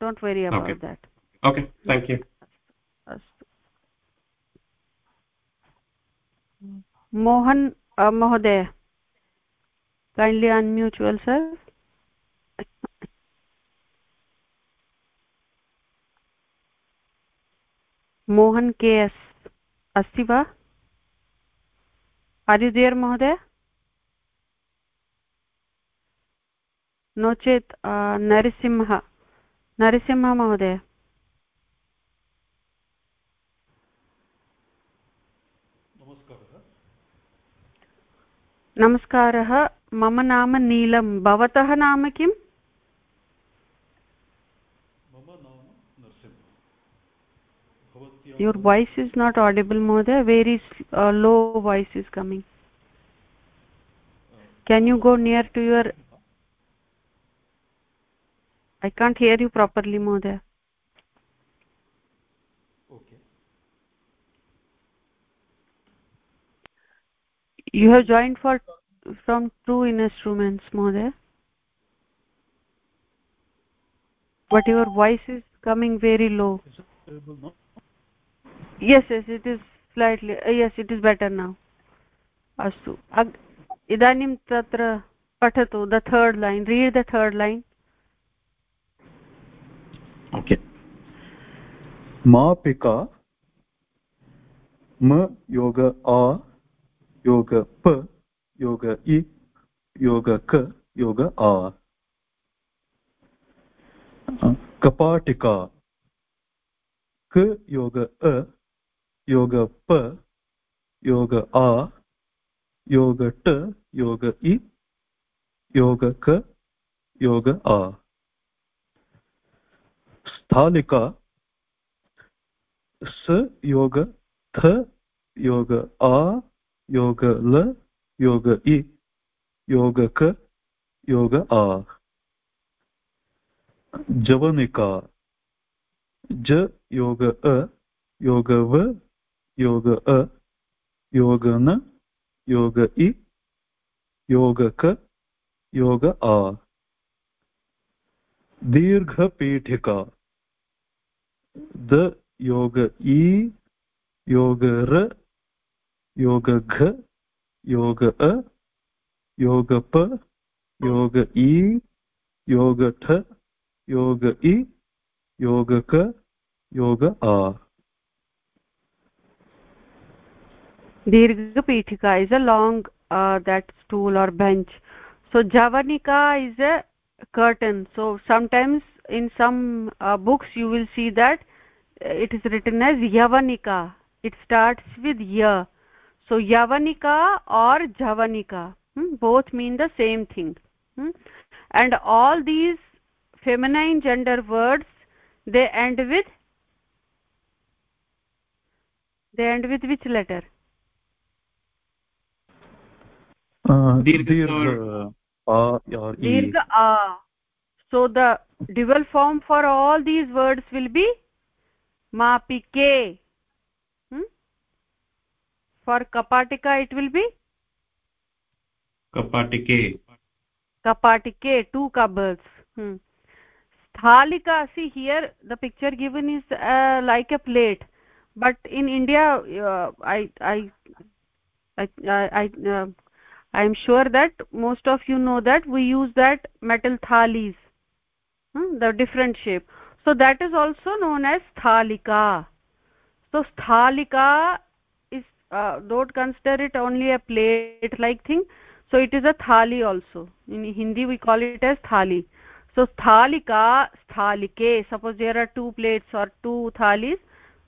Speaker 1: don't worry about
Speaker 5: okay.
Speaker 1: that
Speaker 5: okay thank you
Speaker 1: uh, mahoday kindly unmute yourself. Mohan K S अस्ति वा? आर् यु there महोदय? No चेत् नरसिंह नरसिंह महोदय। नमस्कारः मम नाम नीलं भवतः नाम किम् your voice is not audible mother very uh, low voice is coming can you go near to your i can't hear you properly mother you have joined for from two instruments mohdaya but your voice is coming very low. Yes yes it is slightly uh, yes it is better now. Astu idanim tatra patatu the third line read the third line.
Speaker 6: Okay. Ma pika m yoga a योग प योग इ योग क योग आ कपाटिका क योग अ योग प योग आ योग ट योग इ योग क योग आ स्थालिका स योग थ योग आ योग ल योग इ योग क योग आ जवनिका ज योग अ योग व योग अ योग न योग इ योग क योग आ दीर्घपीठिका द योग इ योग र योग घ, योग अ, योग प, योग ई, योग ठ, योग इ, योग क, योग आ
Speaker 1: दीर्घ पीठिका is a long that stool और bench so javanika is a curtain so sometimes in some books you will see that it is written as yavanika it start with य so yavanika or javanika hmm? both mean the same thing hmm? and all these feminine gender words they end with they end with which letter
Speaker 6: uh,
Speaker 5: dirgha
Speaker 6: or or e
Speaker 1: dirgha a so the dual form for all these words will be mapike? For kapatika it will be?
Speaker 5: Kapatike
Speaker 1: kapatike two cupboards. Hmm. sthalika see here the picture given is uh, like a plate. But in india uh, i i i i, uh, i am sure that most of you know that we use that metal thalis. Hmm, the different shape. So that is also known as sthalika so sthalika uh, don't consider it only a plate like thing. So it is a thali also. In hindi we call it as thali. So sthalika sthalike suppose there are two plates or two thalis.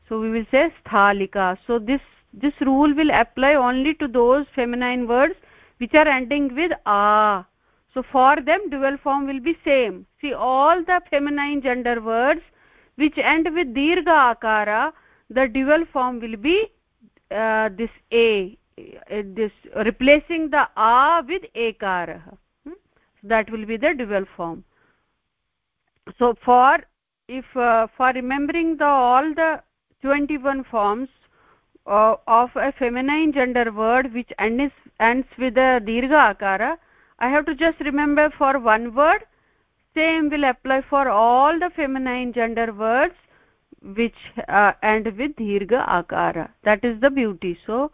Speaker 1: So we will say sthalika so this this rule will apply only to those feminine words which are ending with a. So for them dual form will be same. See all the feminine gender words which end with dirgha akara the dual form will be uh, this a uh, this replacing the a with ekara hmm? that will be the dual form so for if uh, for remembering the all the 21 forms uh, of a feminine gender word which ends ends with a dirgha akara i have to just remember for one word same will apply for all the feminine gender words which uh, end with dirgha akara that is the beauty so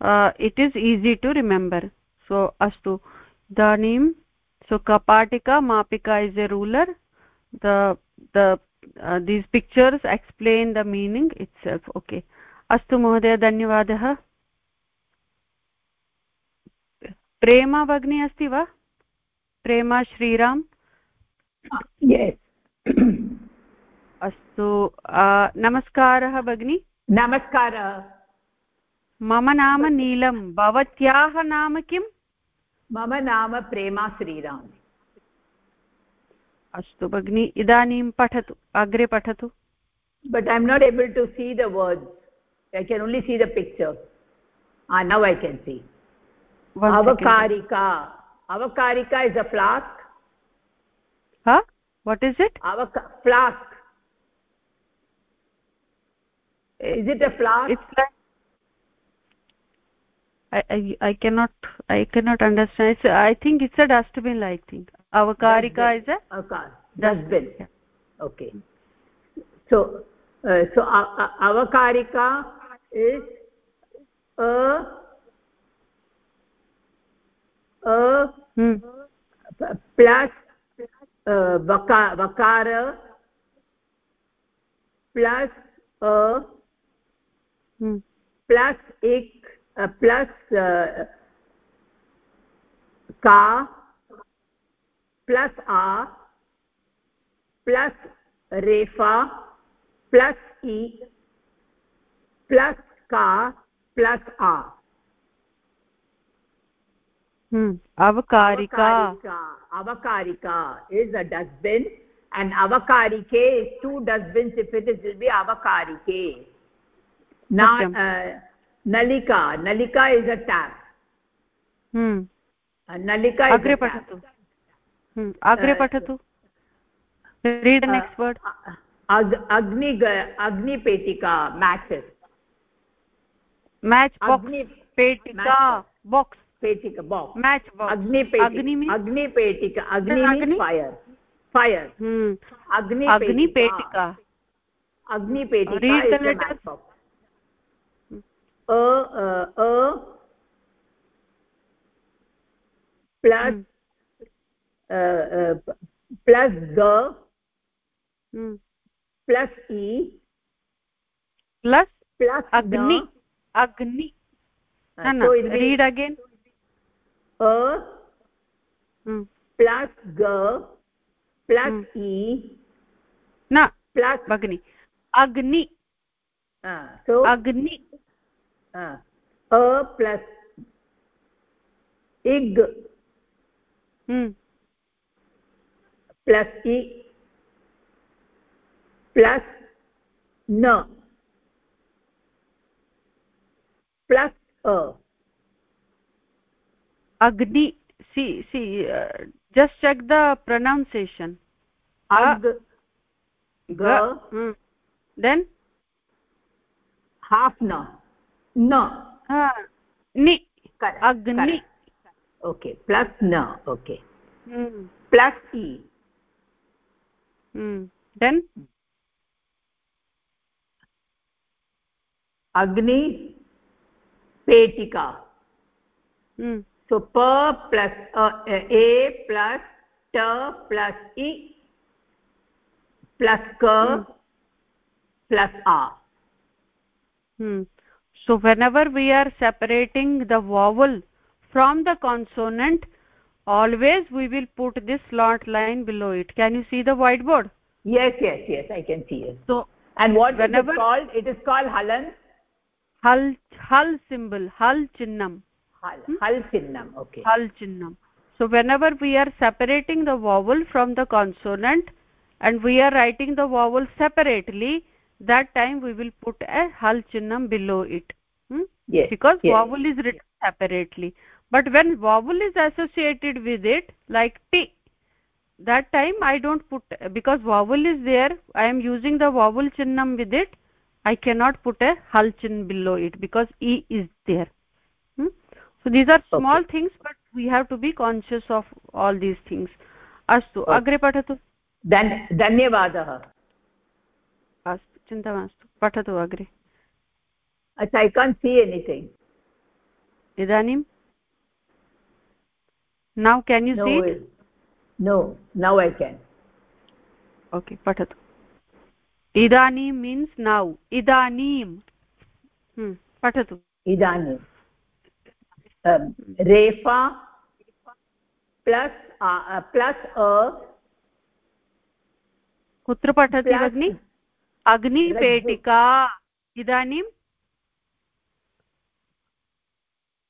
Speaker 1: uh, it is easy to remember so astu danim so kapatika mapika is a ruler the the uh, these pictures explain the meaning itself okay astu अस्तु महोदय धन्यवादः प्रेमा भगिनी अस्ति वा प्रेमा श्रीराम् अस्तु नमस्कारः भगिनी
Speaker 4: नमस्कारः
Speaker 1: मम नाम नीलं भवत्याः नाम किम्
Speaker 4: मम नाम प्रेमा श्रीराम्
Speaker 1: अस्तु भगिनि इदानीं पठतु अग्रे पठतु
Speaker 4: but i'm not able to see the words i can only see the picture ah now i can see avakarika avakarika is a flask
Speaker 1: huh what is it
Speaker 4: avaka flask is it a flask
Speaker 1: it's like I, I i cannot i cannot understand it's, i think it's a dustbin like thing avakarika
Speaker 4: dustbin.
Speaker 1: is a
Speaker 4: okay dustbin yeah. okay so uh, so uh, avakarika is a a
Speaker 1: hmm.
Speaker 4: plus uh, vaka, vakara plus a
Speaker 1: hmm.
Speaker 4: Plus एक plus का plus आ plus रेफा plus ई plus का plus आ।
Speaker 1: हम्म। Avakarika.
Speaker 4: Avakarika is a dustbin and अवकारिके to dustbin if it is will be अवकारिके। नलिका नलिका is a tape नलिका अग्रे
Speaker 1: पठतु
Speaker 4: अग्रे पठतु अग्नि
Speaker 1: अग्निपेटिका
Speaker 4: मेचस्
Speaker 1: मेच् अग्निपेटिका बोक्स् पेटिका box match अग्निपेटिका
Speaker 4: agnipetika agni fire agni agnipetika
Speaker 1: agnipetika
Speaker 4: a a plus
Speaker 1: Hmm.
Speaker 4: uh, uh, plus ga
Speaker 1: Hmm.
Speaker 4: plus e
Speaker 1: plus
Speaker 4: plus
Speaker 1: agni.
Speaker 4: Na.
Speaker 1: agni.
Speaker 4: Uh,
Speaker 1: no
Speaker 4: so
Speaker 1: no read again.
Speaker 4: A
Speaker 1: hmm.
Speaker 4: plus ga plus
Speaker 1: Hmm.
Speaker 4: e
Speaker 1: na
Speaker 4: plus
Speaker 1: bagni agni.
Speaker 4: Uh, so
Speaker 1: agni
Speaker 4: अ plus
Speaker 1: इग्
Speaker 4: plus इ plus न plus अ
Speaker 1: agni see see uh, just check the pronunciation
Speaker 4: ag ga
Speaker 1: mm. then
Speaker 4: half na न
Speaker 1: नि
Speaker 4: अग्नि okay
Speaker 1: plus न
Speaker 4: okay plus
Speaker 1: ई
Speaker 4: डन् अग्नि पेटिका सो प प्लस ए प्लस ट प्लस इ
Speaker 1: प्लस
Speaker 4: क प्लस
Speaker 1: आ so whenever we are separating the vowel from the consonant always we will put this slot line below it. Can you see the whiteboard?
Speaker 4: Yes yes yes i can see it.
Speaker 1: So
Speaker 4: and what
Speaker 1: Whenever-
Speaker 4: it is called it is called halan
Speaker 1: hal hal symbol hal chinnam.
Speaker 4: Hal
Speaker 1: Hmm?
Speaker 4: hal chinnam okay.
Speaker 1: Hal chinnam. So whenever we are separating the vowel from the consonant and we are writing the vowel separately that time we will put a hal chinnam below it?
Speaker 4: yes
Speaker 1: because
Speaker 4: yes.
Speaker 1: vowel is written separately but when vowel is associated with it like t that time i don't put because vowel is there i am using the vowel chinnam with it i cannot put a hal chin below it because e is there hmm? so these are small
Speaker 4: Okay.
Speaker 1: things but we have to be conscious of all these things अस्तु
Speaker 4: Okay.
Speaker 1: अग्रे पठतु
Speaker 4: धन् धन्यवादः
Speaker 1: अस्तु चिन्ता मास्तु पठतु अग्रे
Speaker 4: अच्छा ऐ कान् सी एनिथिङ्ग्
Speaker 1: इदानीं? Now can you see
Speaker 4: no now I can
Speaker 1: okay पठतु। इदानीं मीन्स् नौ इदानीं। हम्म, पठतु।
Speaker 4: इदानीं। um, रेफा प्लस् प्लस् अ
Speaker 1: कुत्र पठति अग्नि? अग्निपेटिका। इदानीं?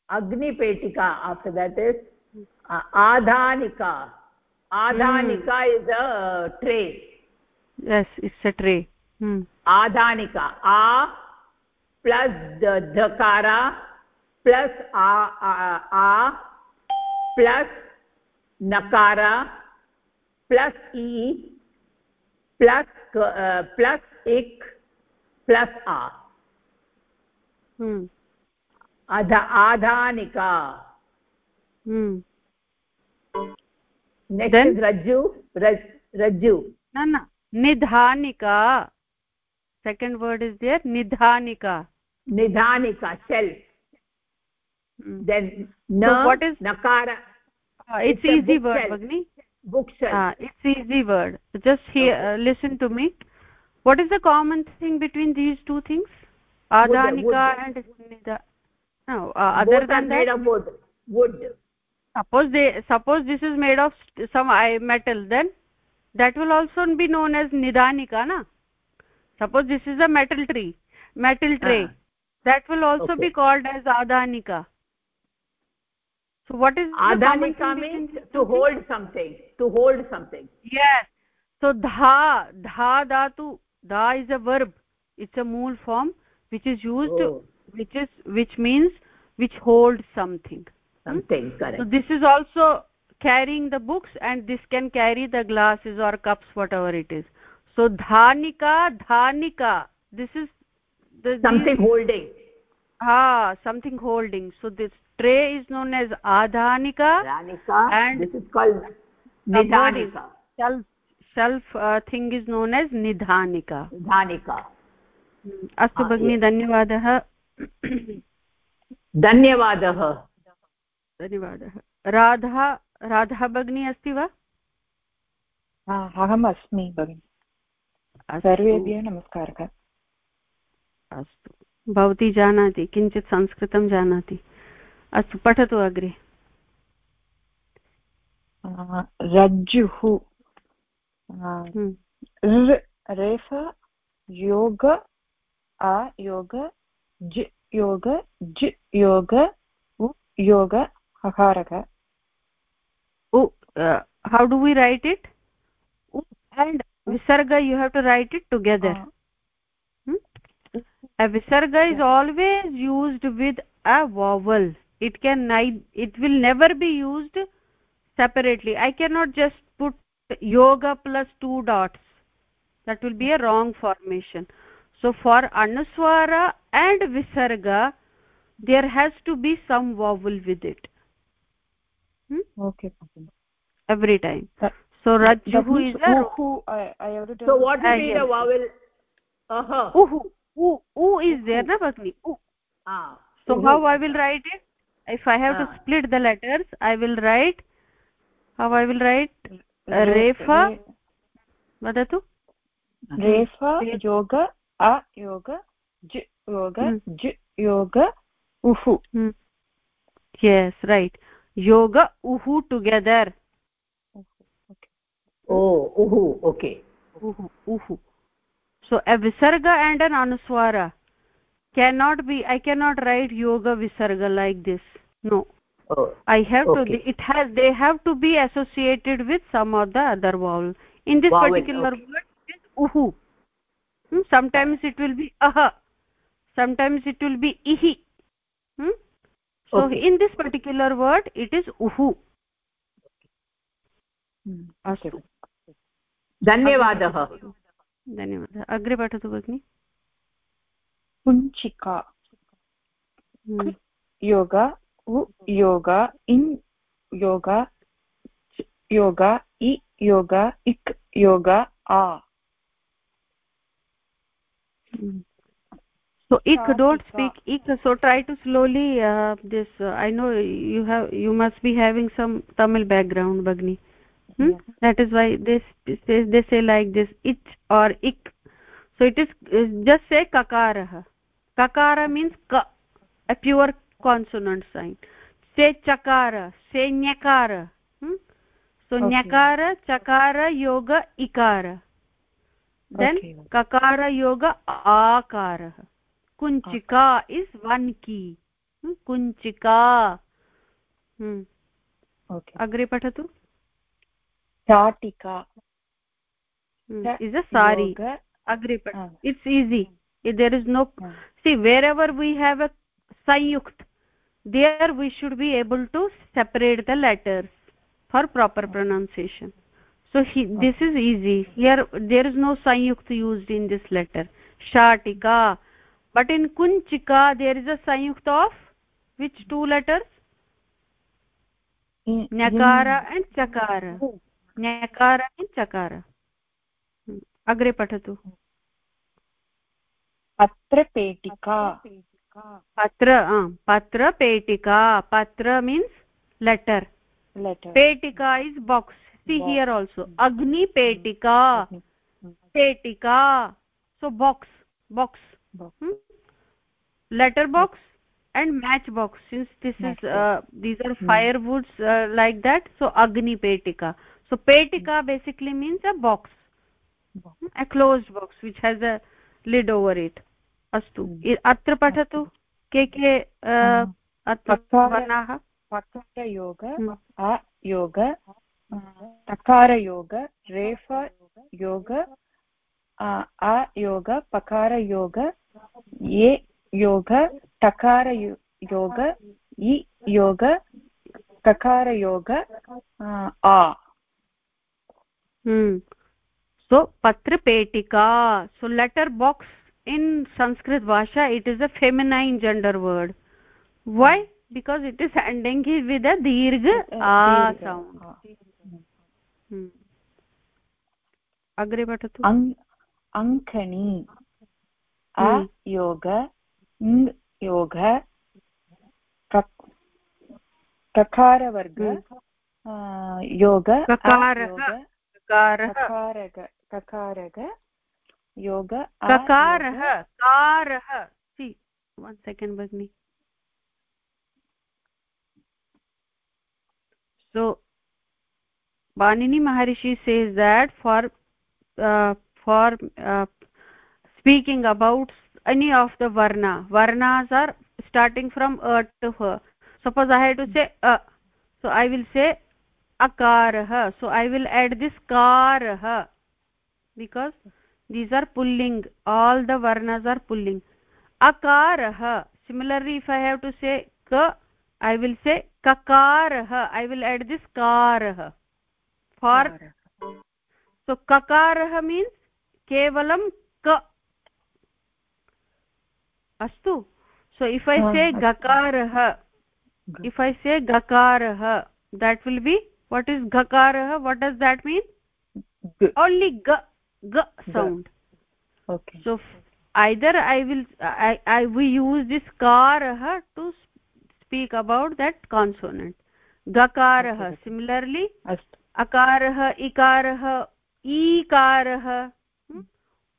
Speaker 4: अग्निपेटिका after that is uh, आधानिका आधानिका is a tray
Speaker 1: yes it's a tray hmm.
Speaker 4: आधानिका uh plus धकारा plus uh uh- uh plus नकारा प्लस ई प्लस प्लस इक प्लस आ
Speaker 1: Hmm.
Speaker 4: अध आधानिका। नेक्स्ट् रज्जु रज्जु
Speaker 1: न न निधानिका second word is there nidhanika nidhanika shelf
Speaker 4: नकार it's
Speaker 1: easy
Speaker 4: word भगिनि
Speaker 1: books it's easy word just he listen to me what is the common thing between these two things adhanika and no uh, other than
Speaker 4: made
Speaker 1: that
Speaker 4: of wood. Wood.
Speaker 1: Suppose they suppose this is made of some metal then that will also be known as nidhanika na? Suppose this is a metal tree metal tray.
Speaker 4: Ah.
Speaker 1: that will also
Speaker 4: Okay.
Speaker 1: be called as adhanika so what is the common
Speaker 4: adhanika
Speaker 1: thing
Speaker 4: means to hold something to hold something.
Speaker 1: Yes. So dha dha dhatu dha is a verb. It's a mool form which is used
Speaker 4: Oh,
Speaker 1: which is which means which holds something
Speaker 4: something correct so
Speaker 1: this is also carrying the books and this can carry the glasses or cups whatever it is so dhanika dhanika this is the
Speaker 4: something
Speaker 1: these,
Speaker 4: holding
Speaker 1: ah something holding so this tray is known as adhanika
Speaker 4: dhanika
Speaker 1: And
Speaker 4: this is called nidhanika
Speaker 1: shelf shelf uh, thing is known as nidhanika
Speaker 4: dhanika
Speaker 1: अस्तु
Speaker 4: Ah,
Speaker 1: भगिनि धन्यवादः
Speaker 4: धन्यवादः।
Speaker 1: धन्यवादः। राधा राधा भगिनी अस्ति वा?
Speaker 7: अहम् अस्मि भगिनि। सर्वेभ्यः नमस्कारः।
Speaker 1: अस्तु। भवती जानाति किञ्चित् संस्कृतं जानाति। अस्तु पठतु अग्रे।
Speaker 7: रज्जुः।
Speaker 1: हम्म,
Speaker 7: रेफ योग आ योग ज योग ज योग उ योग हकारः
Speaker 1: उ how do we write it U and visarga you have to write it together Hmm? a visarga is always used with a vowel it can neither it will never be used separately i cannot just put yoga plus two dots that will be a wrong formation so for anuswara and visarga there has to be some vowel with it. Hmm?
Speaker 7: okay
Speaker 1: every time. So
Speaker 7: rajju
Speaker 1: is a
Speaker 7: I, have to
Speaker 4: so what will be the vowel? Aha uh
Speaker 1: uhu u u is there na bhagini u
Speaker 4: ah.
Speaker 1: So how i will write it? If i have to
Speaker 4: ah.
Speaker 1: split the letters i will write how i will write? Refa. vadatu
Speaker 7: ref Yoga. अ योग ज योग
Speaker 1: हम्म।
Speaker 7: ज योग उहु
Speaker 1: yes right yoga uhu together
Speaker 4: oh uhu okay
Speaker 1: uhu uhu so a visarga and an anuswara cannot be i cannot write yoga visarga like this no
Speaker 4: oh
Speaker 1: i have
Speaker 4: Okay.
Speaker 1: to it has they have to be associated with some of the other vowel in this
Speaker 4: Vowel,
Speaker 1: particular
Speaker 4: okay.
Speaker 1: word it is uhu Hmm, sometimes it will be aha sometimes it will be ihi hmm? so
Speaker 4: Okay.
Speaker 1: in this particular word it is uhu
Speaker 7: अस्तु
Speaker 4: धन्यवादः
Speaker 1: धन्यवादः अग्रे पठतु भगिनि
Speaker 7: कुञ्चिका
Speaker 1: हम्म,
Speaker 7: योग उ योग इन् योग योग इ योग इक् योग आ
Speaker 1: hmm. So ik don't speak ik so try to slowly uh, this uh, i know you have you must be having some tamil background bagni hmm?
Speaker 7: Yes.
Speaker 1: that is why they say they say like this it or ik so it is uh, just say kakarah kakara means ka a pure consonant sign say chakara say nyakara hmm? so
Speaker 7: Okay.
Speaker 1: nyakara chakara yoga ikara then ककारयोग आकारः कुञ्चिका is one की
Speaker 7: कुञ्चिका
Speaker 1: अग्रे पठतु
Speaker 7: शाटिका is
Speaker 1: a sorry
Speaker 7: अग्रे
Speaker 1: it's easy there is no see wherever we have a संयुक्त there we should be able to separate the letters for proper pronunciation. So he, this is easy here there is no sanyukt used in this letter shatika but in kunchika there is a sanyukt of which two letters nyakara and chakara nyakara and chakara Hmm. agre patatu
Speaker 7: पत्र पेटिका
Speaker 1: patra uh, patra petika patra means letter
Speaker 7: letter
Speaker 1: petika is box
Speaker 7: अस्ति
Speaker 1: here also agnipetika petika so box box letter box and match box since this is these are fire woods like that so agnipetika so petika basically means a box a close box which has a lid over it. Astu. Atra
Speaker 7: pathatu
Speaker 1: ke
Speaker 7: ke
Speaker 1: atra
Speaker 7: vanaha
Speaker 1: patya
Speaker 7: yoga. A तकारयोग रेफ योग अयोग पकारयोग ए योग तकारयोग इ योग ककारयोग आ
Speaker 1: so patrapetika so letter box in Sanskrit bhasha it is a feminine gender word why because it is ending with a dirgha आ साण्ड् हम्म। अग्रे
Speaker 7: पठतु। अङ्कणी अयोग
Speaker 1: हम्म।
Speaker 7: योग। ककारवर्ग योग। ककारग हम्म। योग।
Speaker 1: ककारः कारः। वन् सेकेण्ड् भगिनि so Panini Maharishi says that for uh, for uh, speaking about any of the varna, varnas are starting from a to h. Suppose I have to say a, so I will say akarah. So I will add this karah because these are pulling. All the varnas are pulling. Akarah. Similarly, if I have to say ka, I will say kakarah. I will add this karah. For so ककार means केवलं क अस्तु। So if I say घकारः if I say घकारः that will be what is घकारः what does that mean only ग।
Speaker 7: ग
Speaker 1: so either I will I we use this कारः to speak about that consonant घकारः similarly
Speaker 7: अस्तु।
Speaker 1: अकारः इकारः ईकारः hmm?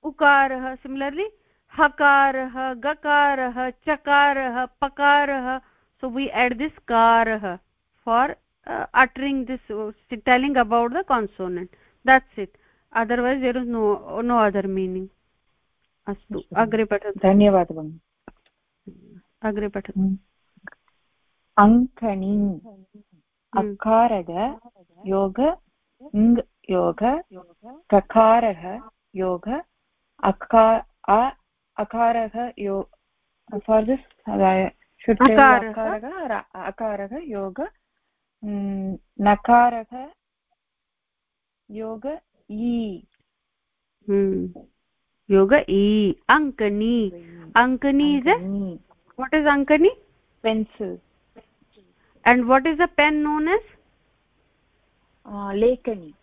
Speaker 1: उकारः similarly हकारः गकारः चकारः पकारः. So we add this कारः for uttering this telling about the consonant that's it otherwise there is no no other meaning अस्तु अग्रे पठतु।
Speaker 7: धन्यवादः
Speaker 1: अग्रे पठतु।
Speaker 7: अङ्कणी अंकनी योग इङ् योग ककारः योग अकारः फार् दिस् अकारः योग नकारः योग
Speaker 1: ई योग ई अङ्कनी अङ्कनी is what is अङ्कनी
Speaker 7: pencil
Speaker 1: and what is the pen known as?
Speaker 7: Uh, lekhani.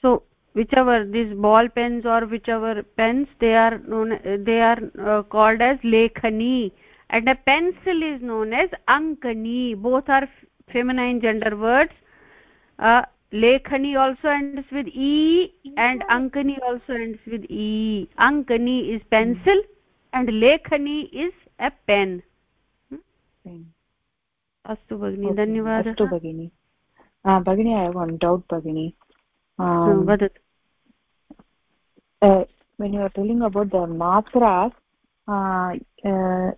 Speaker 1: So whichever these ball pens or whichever pens they are known they are uh, called as lekhani and a pencil is known as ankani. Both are feminine gender words. Uh, lekhani also ends with e and ankani also ends with e. Ankani is pencil and lekhani is a pen, hmm? pen. अस्तु भगिनि धन्यवादः।
Speaker 7: अस्तु भगिनि। भगिनि ऐ one doubt भगिनि.
Speaker 1: वदतु।
Speaker 7: uh, when you are telling about the matras uh, uh,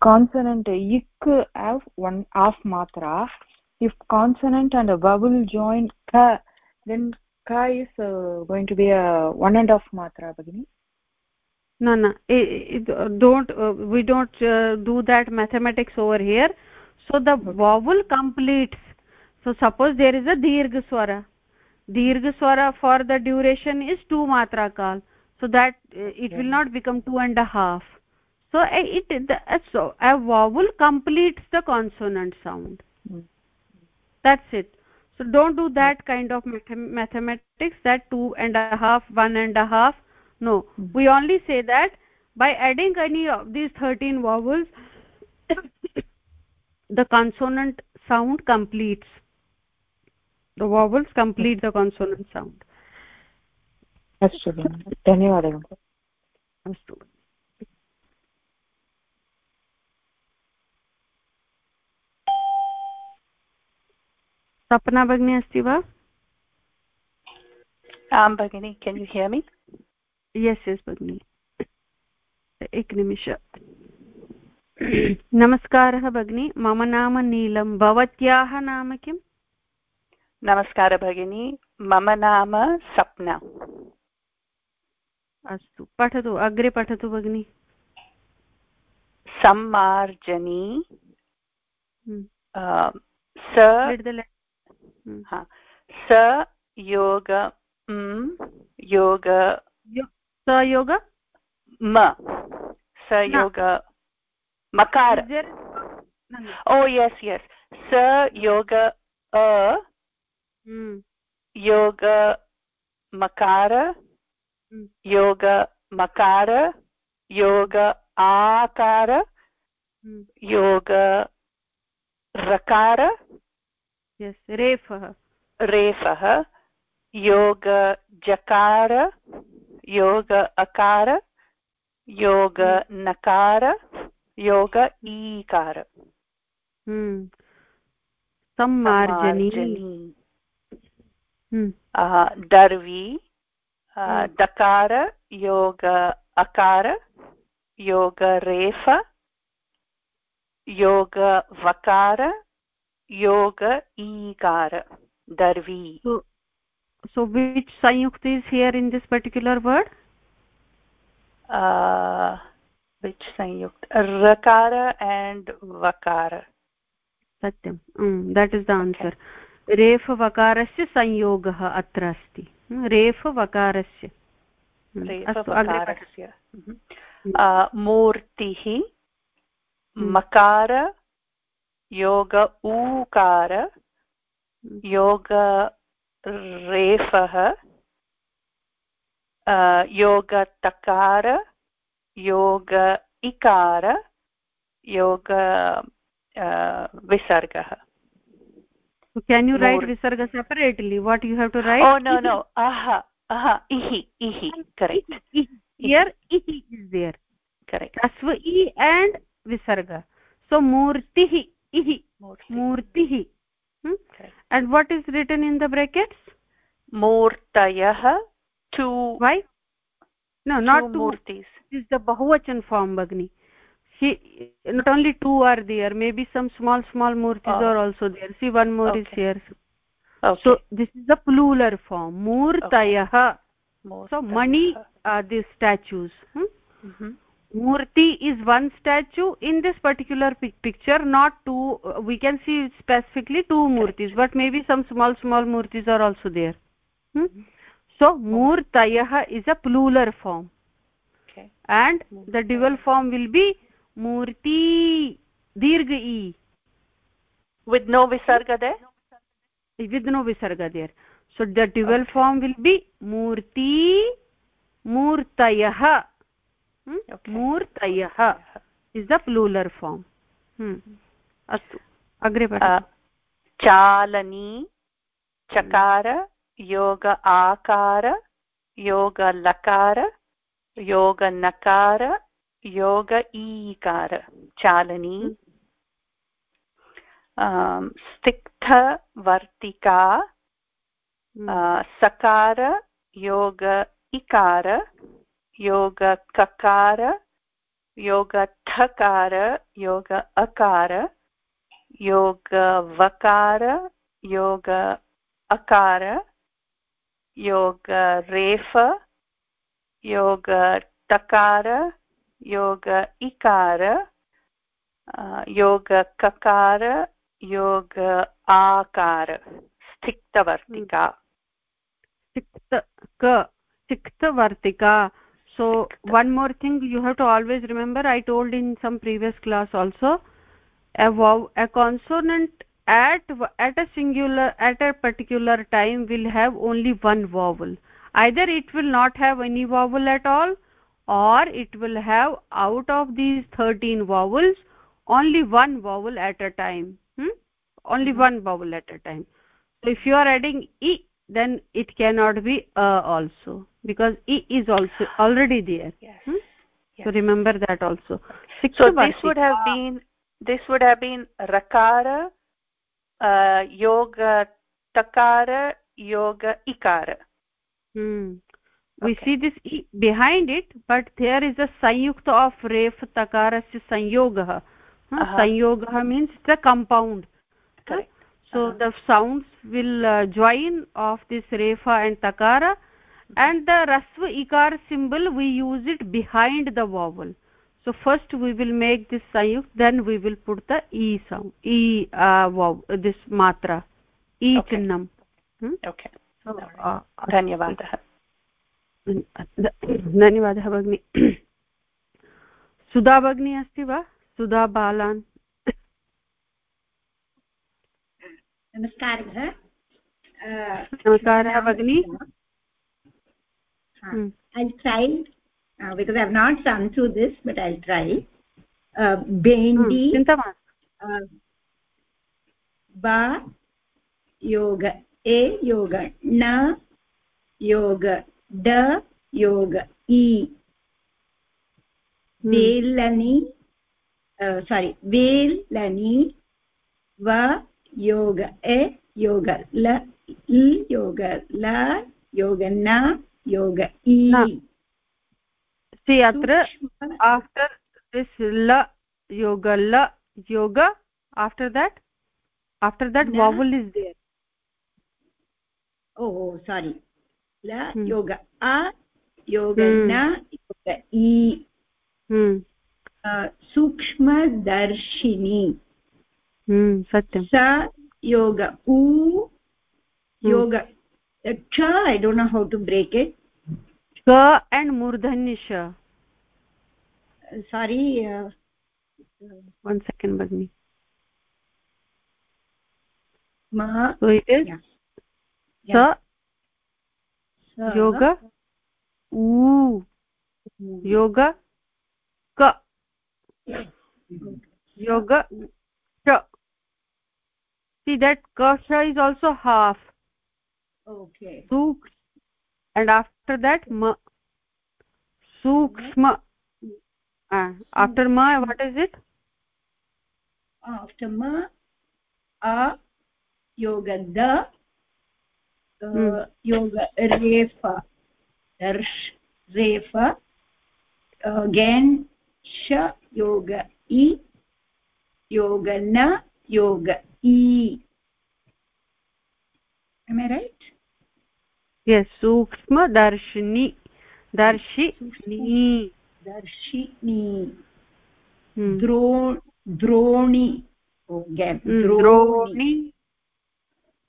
Speaker 7: consonant ik have one half matra if consonant and a vowel join ka then ka is uh, going to be a one and half matra bagini
Speaker 1: no no don't we don't do that mathematics over here so the vowel completes. So suppose there is a dirgha swara. Dirgha swara for the duration is two matra kal so that uh, it will not become two and a half. So it the, so a vowel completes the consonant sound.
Speaker 7: Hmm.
Speaker 1: That's it. So don't do that hmm. kind of mathematics that two and a half one and a half. No.
Speaker 7: Mm
Speaker 1: we only say that by adding any of these 13 vowels the consonant sound completes. The vowels complete the consonant sound.
Speaker 7: अस्तु भगिनि धन्यवादः
Speaker 1: अस्तु सपना भगिनी अस्ति वा
Speaker 8: आं भगिनि can you hear me
Speaker 1: yes yes भगिनि एकनिमिष नमस्कारः भगिनी मम नाम नीलं भवत्याः नाम किम्?
Speaker 8: नमस्कार भगिनी मम नाम सप्ना।
Speaker 1: अस्तु पठतु अग्रे पठतु भगिनी।
Speaker 8: सम्मार्जनी
Speaker 1: हम्म। हम्म।
Speaker 8: स योग योग
Speaker 1: सयोग
Speaker 8: म सयोग मकार ओ यस् यस् स योग अ योग मकार योग मकार योग आकार योग रकार
Speaker 1: यस् रेफः
Speaker 8: रेफः योग जकार योग अकार योग नकार अ, दर्वी अ,
Speaker 1: हम्म।
Speaker 8: दकार योग अकार योग रेफ योग वकार योग ईकार दर्वी
Speaker 1: so so which sanyukta is here in this particular word
Speaker 8: uh, which संयुक्त रकार एण्ड्
Speaker 1: वकार सत्यं देट् इस् द आन्सर् रेफ वकारस्य संयोगः अत्र अस्ति रेफ वकारस्य
Speaker 8: मूर्तिः मकार योग ऊकार योग रेफः योग तकार योग इकार योग विसर्गः
Speaker 1: So can you write
Speaker 8: More.
Speaker 1: visarga separately what you have to write
Speaker 8: oh no no aha aha ihi ihi correct
Speaker 1: here ihi is there
Speaker 8: correct
Speaker 1: tasva i and visarga so murtihi ihi murtihi hmm? And what is written in the brackets
Speaker 8: मूर्तयः two
Speaker 1: why no not
Speaker 8: two.
Speaker 1: two
Speaker 8: murtis
Speaker 1: is the bahuvachan form bagni she not only two are there maybe some small small murtis
Speaker 8: Oh.
Speaker 1: are also there. See one more is here.
Speaker 8: Okay.
Speaker 1: So this is the plural form. Murtayah so
Speaker 8: Murtayah.
Speaker 1: mani are these statues. Hmm?
Speaker 8: Mhm.
Speaker 1: murti is one statue in this particular pic picture not two. Uh, we can see specifically two murtis but maybe some small small murtis are also there. Hmm? So murtayah is a plural form
Speaker 8: okay
Speaker 1: and the dual form will be murti dirgha e
Speaker 8: with no visarga there
Speaker 1: with no visarga there so the dual okay. form will be murti murtayah hmm?
Speaker 8: Okay.
Speaker 1: murtayah is the plural form hmm astu agre
Speaker 8: अ,
Speaker 1: पठ
Speaker 8: चालनी चकार योग आकार योग लकार योग नकार योग ईकार चालनी स्तिग्धवर्तिका. सकार योग इकार योग ककार योग ठकार योग अकार योग वकार योग अकार योग रेफ योग टकार योग इकार योग ककार योग आकार स्थिक्तवर्तिका
Speaker 1: sikta ka sikta so one more thing you have to always remember i told in some previous class also a vowel a consonant at at a singular at a particular time will have only one vowel. Either it will not have any vowel at all or it will have out of these 13 vowels only one vowel at a time. Hmm? only one vowel at a time. So if you are adding e then it cannot be a also because e is also already there.
Speaker 8: Yes.
Speaker 1: Hmm?
Speaker 8: Yes.
Speaker 1: so remember that also.
Speaker 8: So this would have been this would have been rakara uh, yoga takara yoga ikara
Speaker 1: hmm. we
Speaker 8: Okay.
Speaker 1: see this e behind it but there is a sanyukta of ref takarasya sanyogah huh?
Speaker 8: Uh-huh.
Speaker 1: sanyogah means the compound huh? So the sounds will uh, join of this refa and takara and the rasva ikar symbol we use it behind the vowel so first we will make this sanyuk then we will put the e sound e uh, vowel this matra e
Speaker 8: Okay.
Speaker 1: chinnam hmm?
Speaker 8: okay
Speaker 1: uh,
Speaker 8: धन्यवादः
Speaker 1: धन्यवादः भगिनि सुधा भगिनी अस्ति वा सुधा बालान्
Speaker 9: नमस्कारः Uh,
Speaker 1: नमस्कारः भगिनी
Speaker 9: Huh.
Speaker 1: Hmm.
Speaker 9: uh, because i have not come through this but i'll try uh,
Speaker 1: bendi hmm,
Speaker 9: chinta uh, ba yoga a yoga na yoga da yoga e hmm. velani uh, sorry velani va yoga e yoga la e yoga la
Speaker 1: yoga na yoga e na. सि अत्र after this ल योग ल योग after that after that vowel is there O
Speaker 9: O sorry ल
Speaker 1: योग
Speaker 9: अ योग न
Speaker 1: योग
Speaker 9: इ सूक्ष्मदर्शिनी सत्यं स योग ऊ योग I don't know how to break it
Speaker 1: ka and murdhani sha
Speaker 9: sorry uh,
Speaker 1: one second bagni
Speaker 9: ma
Speaker 1: so it is
Speaker 9: yeah.
Speaker 1: sa
Speaker 9: Sa,
Speaker 1: yoga u yoga ka yoga cha see that kasha is also half
Speaker 9: okay
Speaker 1: suk and after that ma sukshma uh, after ma what is it?
Speaker 9: After ma a yoga da uh,
Speaker 1: Hmm.
Speaker 9: yoga refa darsh refa again sha yoga i yoga na yoga i. Am i right
Speaker 1: सूक्ष्मदर्शिनि दर्शिनी
Speaker 9: दर्शिनी।
Speaker 1: Hmm.
Speaker 9: द्रो द्रोणि। द्रोणि।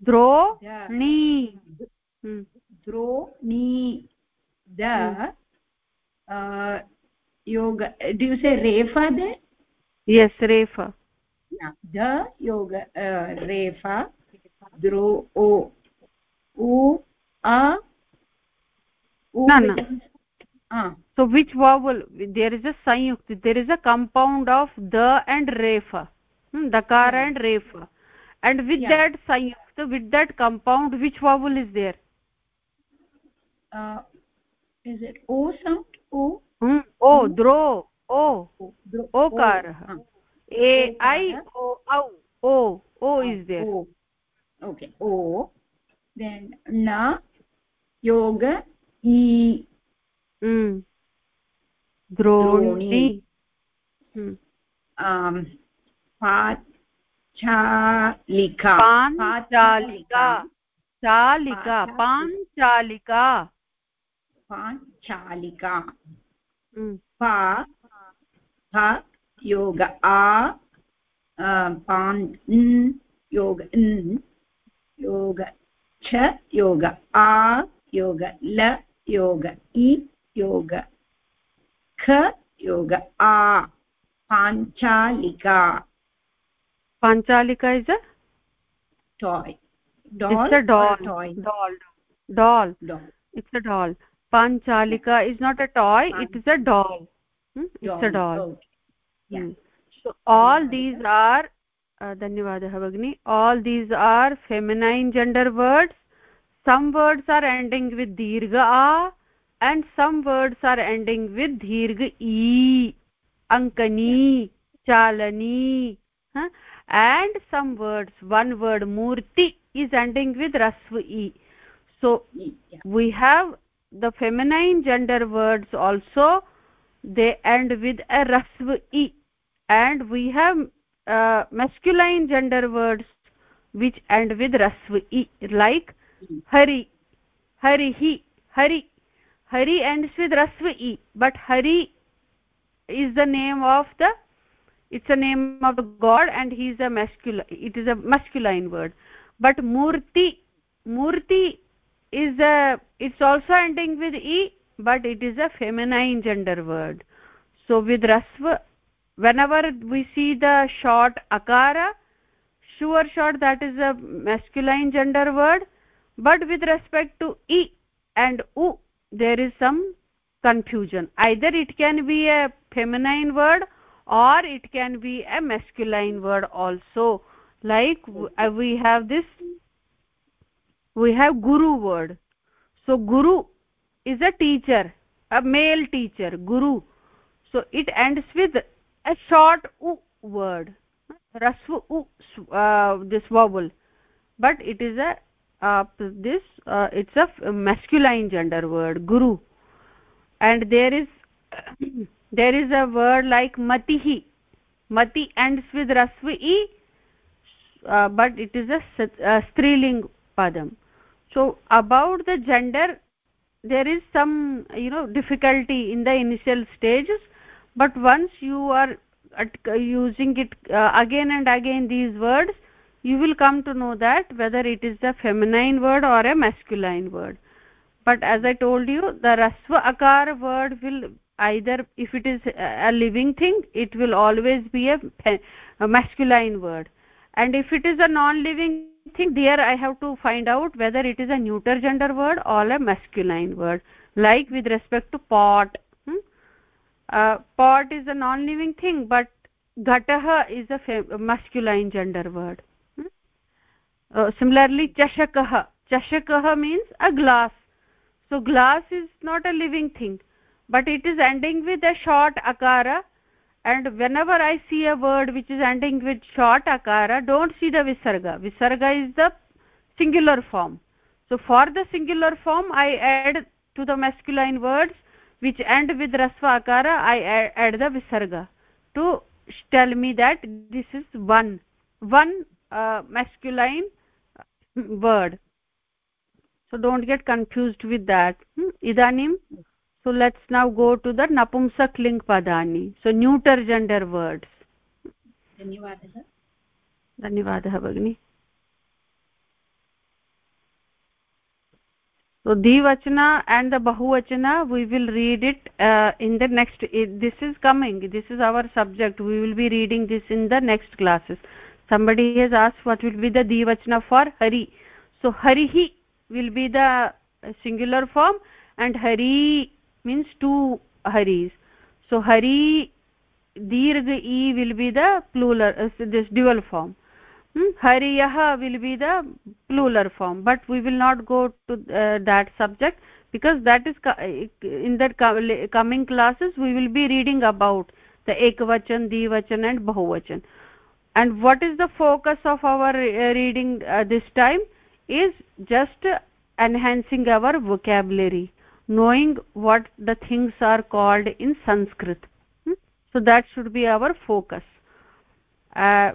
Speaker 9: द्रोणि। द्रोणि। The. योग
Speaker 1: do रेफा
Speaker 9: दे। यस् रेफा। द योग रेफा। द्रो ओ a
Speaker 1: No, no.
Speaker 9: ah
Speaker 1: so which vowel there is a sanyukti there is a compound of the and refa hmm, dakara and refa and with
Speaker 9: Yeah.
Speaker 1: that sanyukta with that compound which vowel is there
Speaker 9: uh, is it o sound o
Speaker 1: hmm. o dro o
Speaker 9: o ah,
Speaker 1: a i o au o o is there
Speaker 9: o okay o then na
Speaker 1: योग ई
Speaker 9: द्रोणी
Speaker 1: चालिका
Speaker 9: पाञ्चालिका पाञ्चालिका
Speaker 1: पा योग आ
Speaker 9: पान्
Speaker 1: योग
Speaker 9: योग छ योग आ uh, yoga n yoga cha yoga a yoga la yoga i yoga kha yoga a? Panchalika
Speaker 1: panchalika is a
Speaker 9: toy doll.
Speaker 1: it's a doll
Speaker 9: toy?
Speaker 1: Doll. Doll.
Speaker 9: Doll.
Speaker 1: It's a doll. Panchalika is not a toy it is a doll. Hmm? it's a doll.
Speaker 9: okay. yeah.
Speaker 1: Hmm. so all these are uh, dhanyavadah bagni all these are feminine gender words some words are ending with dirgha a and some words are ending with dirgha e. Ankani chalani huh? and some words one word murti is ending with rasva e. So
Speaker 9: yeah.
Speaker 1: we have the feminine gender words also. They end with a rasva e. And we have uh, masculine gender words which end with rasva e. Like hari harihi hari hari ends with rasva e but hari is the name of the it's a name of the god and he is a masculine it is a masculine word. But murti murti is a it's also ending with e but it is a feminine gender word. So with rasva whenever we see the short akara sure short that is a masculine gender word but with respect to e and u there is some confusion. Either it can be a feminine word or it can be a masculine word also. Like uh, we have this we have guru word. So guru is a teacher a male teacher guru. So it ends with a short u word rasvu u uh, this vowel. But it is a uh, this uh, it's a masculine gender word guru. And there is there is a word like matihi. Mati ends with rasvi uh, but it is a, a striling padam. So about the gender there is some you know difficulty in the initial stages but once you are at, uh, using it uh, again and again these words you will come to know that whether it is a feminine word or a masculine word. But as i told you the rasva akar word will either if it is a living thing it will always be a, a masculine word. And if it is a non living thing there i have to find out whether it is a neuter gender word or a masculine word. Like with respect to pot. Hmm? uh, pot is a non living thing but ghatah is a masculine gender word similarly chashakah. Chashakah means a glass. So glass is not a living thing but it is ending with a short akara. And whenever i see a word which is ending with short akara don't see the visarga. Visarga is the singular form. So for the singular form i add to the masculine words which end with rasva akara i add the visarga. To tell me that this is one. One uh, masculine word so don't get confused with that hmm? idanim so let's now go to the napumsak ling padani so neuter gender words
Speaker 9: धन्यवादः
Speaker 1: धन्यवादः भगिनि so dvachana and the bahuvachana we will read it uh, in the next it, this is coming this is our subject we will be reading this in the next classes somebody has asked what will be the dvachana for hari. So harihi will be the singular form and hari means two haris. So hari dirgha e will be the plural uh, this dual form. Hmm? hariyah will be the plural form. But we will not go to uh, that subject because that is in that coming classes we will be reading about the ekvachan dvachan and bahuvachan and what is the focus of our uh, reading uh, this time is just enhancing our vocabulary knowing what the things are called in sanskrit hmm? so that should be our focus uh,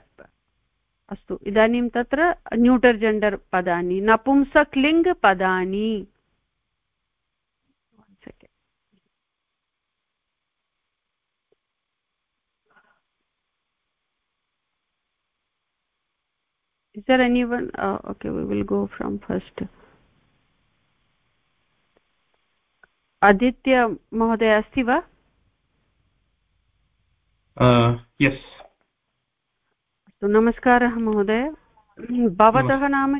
Speaker 1: अस्तु इदानीं तत्र neuter gender पदानि नपुंसक्लिङ्ग् पदानि Is there anyone? Uh, okay we will go from first. Aditya महोदय अस्ति वा
Speaker 5: yes
Speaker 1: अस्तु नमस्कारः महोदय भवतः नाम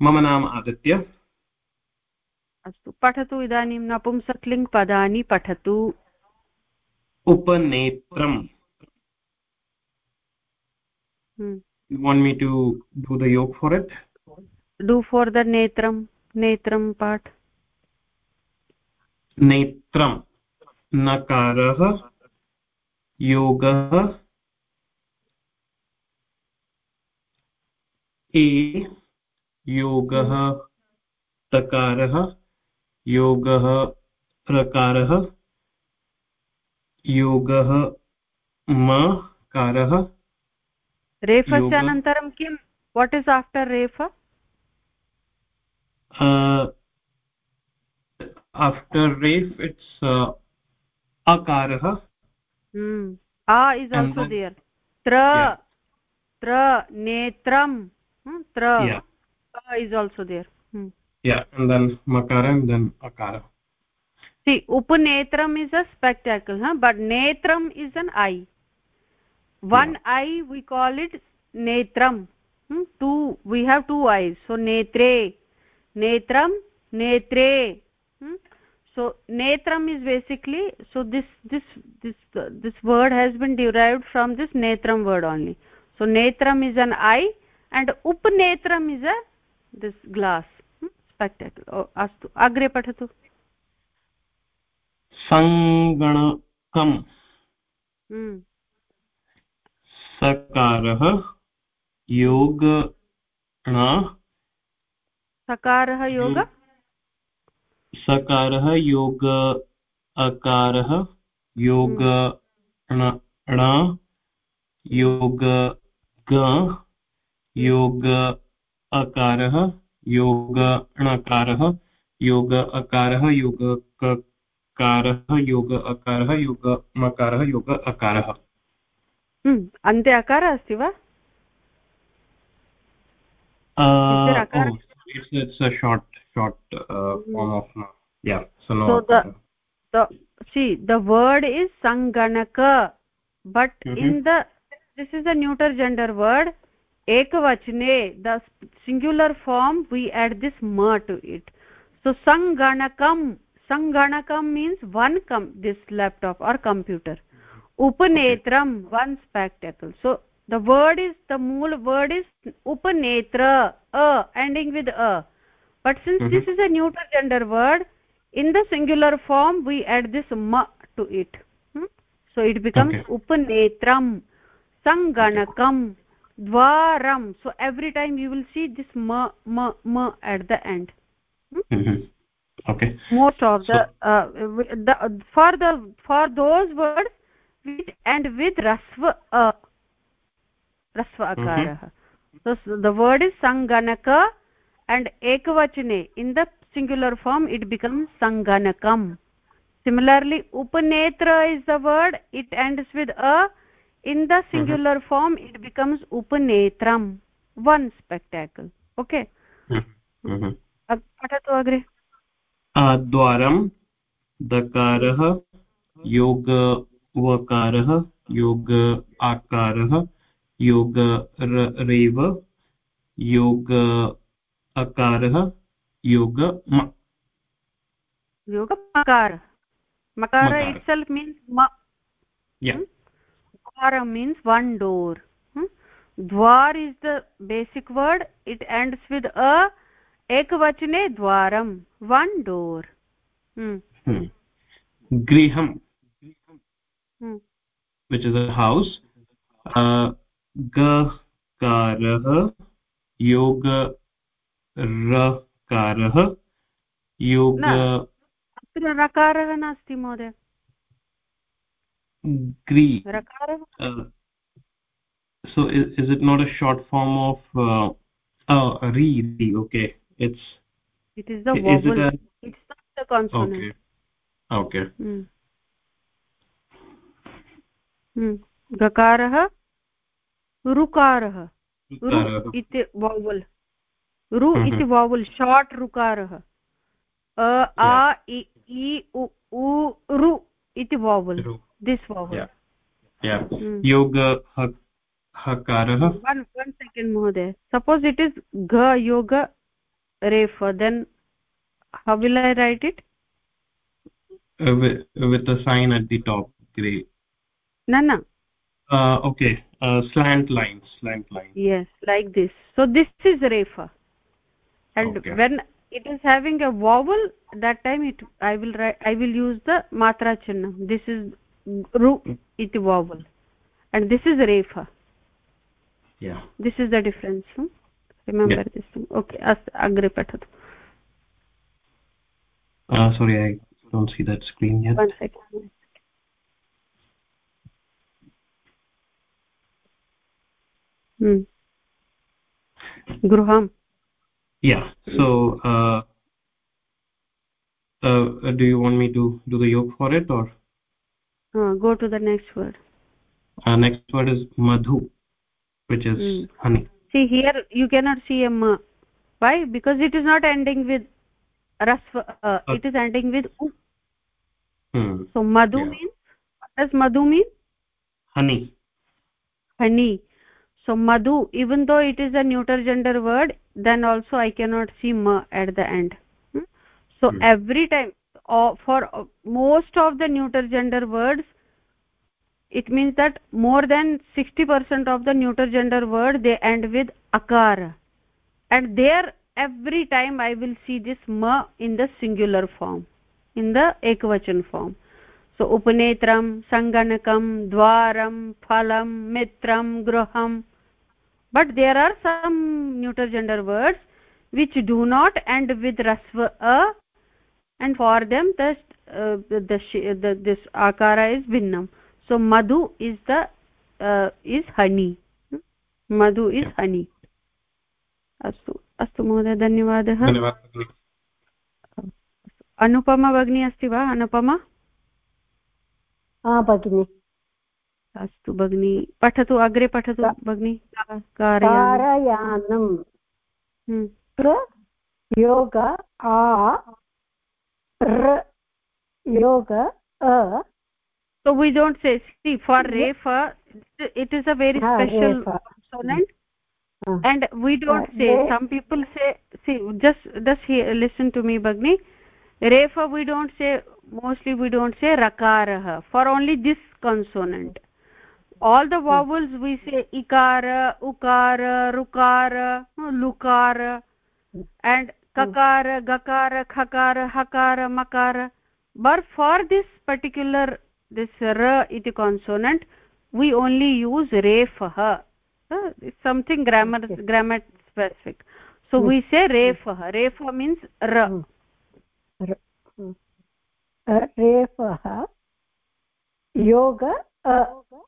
Speaker 5: मम नाम आदित्य
Speaker 1: अस्तु पठतु इदानीं नपुंसक्लिङ्गपदानि पठतु
Speaker 5: उपनेत्रम्. You want me to do the yoke for it
Speaker 1: do for the netram netram part
Speaker 5: नेत्रं नकारः योगः ए योगः तकारः योगः प्रकारः योगः मकारः
Speaker 1: रेफस्य अनन्तरं किं? वाट् इस् आफ्टर् रेफ
Speaker 5: आफ्टर् रेफ् इट्स् अकारः आ
Speaker 1: इस् आल्सो दियर् त्र त्र नेत्रं त्र इस् आल्सो दियर् उपनेत्रम् is a
Speaker 5: but
Speaker 1: नेत्रम् is an eye one eye we call it netram. Hmm? two we have two eyes. So netre. Netram netre. Hmm? so netram is basically so this this this uh, this word has been derived from this netram word only. So netram is an eye and upnetram is a this glass. Hmm? spectacle. Oh, astu agre pathatu.
Speaker 5: Sanganakam.
Speaker 1: Hmm.
Speaker 5: सकारः योगण
Speaker 1: सकारः योग?
Speaker 5: सकारः योग अकारः योग ण योग ग योग अकारः योग णकारः योग अकारः योग ककारः योग अकारः योग मकारः योग अकारः।
Speaker 1: अन्ते अकारः अस्ति वा? Word is सङ्गणक but in the this is a neuter gender word एकवचने the singular form we add this म टु इट् सो सङ्गणकं सङ्गणकं means one come this laptop or computer upanetram one spectacle so the word is the mool word is upanetra a ending with a but since mm -hmm. this is a neuter gender word in the singular form we add this ma to it hmm? so it becomes okay. upanetram sanganakam dwaram so every time you will see this ma ma ma at the end
Speaker 5: hmm? mm -hmm. okay
Speaker 1: most of the, uh, the for the for those words with and with rasva uh, rasva akarah mm -hmm. so the word is sanganaka and ekvachane in the singular form it becomes sanganakam similarly upanetra is the word it ends with a in the singular mm -hmm. form it becomes upanetram one spectacle okay mm -hmm. पठतु अग्रे
Speaker 5: द्वारं दकारः योग वकारः योग आकार योग र रेव योग अकारः योग
Speaker 1: मकार मकार। Means one door dvar is the basic word it end with a एकवचने द्वारम।
Speaker 5: One door गृहम। which is a house uh, गकारः योग रकारः योग
Speaker 1: अत्र रकारः नास्ति महोदय
Speaker 5: ग्री so is, is it not a short form of uh, oh re, re okay it's
Speaker 1: it is the vowel it a, it's not the consonant
Speaker 5: okay okay
Speaker 1: hmm. Hmm. गकारः ऋकारः रु इति vowel रु इति vowel short ऋकारः अ आ इ उ रु इति vowel this vowel
Speaker 5: योग हकारः।
Speaker 1: वन् वन् सेकेण्ड् महोदय। सपोस् इट् इस् घ योग रेफ। Then how will i write it?
Speaker 5: Uh, with, with the sign at the top great
Speaker 1: no no
Speaker 5: uh, okay. Uh, slant lines slant lines.
Speaker 1: Yes like this. So this is refa and okay. when it is having a vowel that time it i will write i will use the matra chinna this is ru iti vowel. And this is refa
Speaker 5: yeah.
Speaker 1: This is the difference. Hmm? remember yeah. this thing. Okay as agre patatu
Speaker 5: uh sorry i don't see that screen yet.
Speaker 1: One second गृहं
Speaker 5: yeah. So uh, uh, do you want me to do the yoke for it or?
Speaker 1: Uh, go to the next word.
Speaker 5: Uh, next word is madhu which is mm. honey.
Speaker 1: See here you cannot see a ma why? Because it is not ending with rasva uh, it is ending with u.
Speaker 5: hmm.
Speaker 1: so madhu yeah. means what does madhu mean?
Speaker 5: Honey.
Speaker 1: Honey so madhu even though it is a neuter gender word then also i cannot see ma at the end hmm? so hmm. every time uh, for uh, most of the neuter gender words it means that more than 60% of the neuter gender word they end with akara and there every time i will see this ma in the singular form in the ekvachan form so upanetram sanganakam dwaram phalam mitram gruham but there are some neuter gender words which do not end with rasva a and for them the uh, the, the this akara is vinnam so madhu is the uh, is honey madhu is honey अस्तु अस्तु महोदय धन्यवादः अनुपमा भगिनी अस्ति वा अनुपमा
Speaker 10: हा भगिनि
Speaker 1: अस्तु भगिनि पठतु अग्रे पठतु भगिनि
Speaker 10: कारयानं प्र योग आ r योग a
Speaker 1: so we don't say see for refa it is a very special consonant and we don't say some people say see just just here listen to me bagni refa we don't say mostly we don't say rakarah for only this consonant all the hmm. vowels we say ikara ukara rukara lukara. And hmm. kakara gakara khakara hakara makara. But for this particular this ra iti consonant we only use refah uh, something grammar okay. grammar specific. So hmm. we say refah refah means ra uh,
Speaker 10: refah yoga uh, य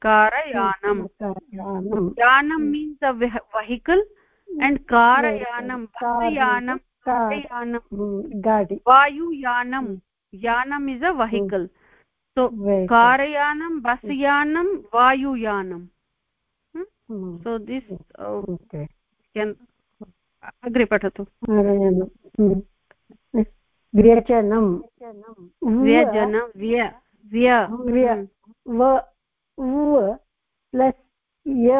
Speaker 1: car yanam yanam means
Speaker 10: a vehicle and
Speaker 1: car yanam bus yanam car yanam
Speaker 10: gadi
Speaker 1: vayu yanam yanam is a vehicle so car yanam bus yanam vayu yanam so this
Speaker 10: okay
Speaker 1: can अग्रे पठतु
Speaker 10: व्यजनं
Speaker 1: व्यजनं व्य व्य
Speaker 10: व plus य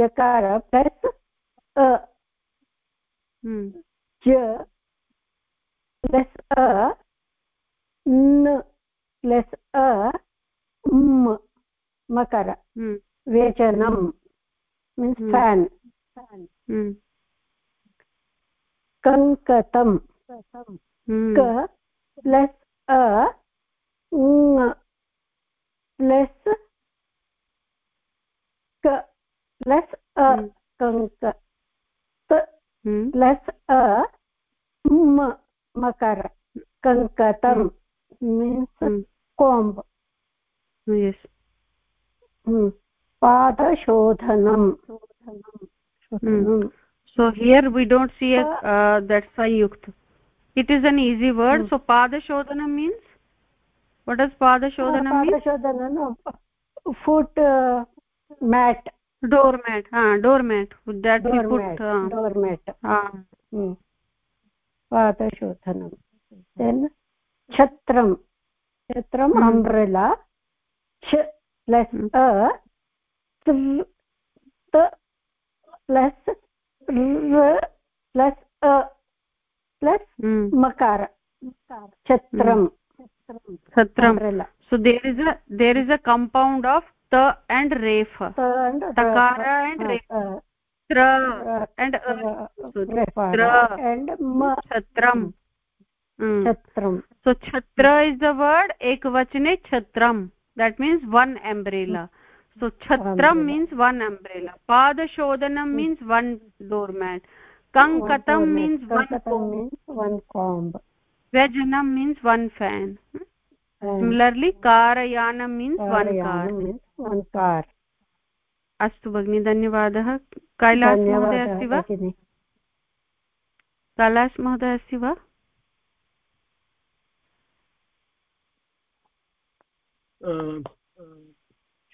Speaker 10: यकार plus अ। च प्लस् अ न प्लस् अ मकर। वेचनं मीन्स् फेन् कङ्कतं क प्लस् अ प्लस् प्लस् अ कङ्क प्लस् अ मकर कङ्कतं मीन्स् कोम्ब्
Speaker 1: yes
Speaker 10: पादशोधनं
Speaker 1: so here we don't see a, uh, that's that sayukt it is an easy word hmm. so padashodhanam means what does padashodhanam mean
Speaker 10: padashodhanam foot uh, mat
Speaker 1: doormat ha uh, doormat that
Speaker 10: doormat,
Speaker 1: we put uh,
Speaker 10: doormat
Speaker 1: ha uh,
Speaker 10: hmm. padashodhanam then chhatram chhatram hmm. umbrella ch plus a t plus r plus a plus makara chatram
Speaker 1: chatram so there is a there is a compound of ta and ref takara and ref tra and
Speaker 10: tra and ma
Speaker 1: chatram
Speaker 10: chatram
Speaker 1: so chhatra is the word ekvachane chatram that means one umbrella so chhatram means one umbrella padashodhanam hmm. means one doormat kankatam means one comb
Speaker 10: means one comb
Speaker 1: vajanam means one fan hmm? similarly karayanam means one car
Speaker 10: means one car
Speaker 1: अस्तु भगिनि धन्यवादः कैलास् महोदय अस्ति वा कैलास् महोदय अस्ति वा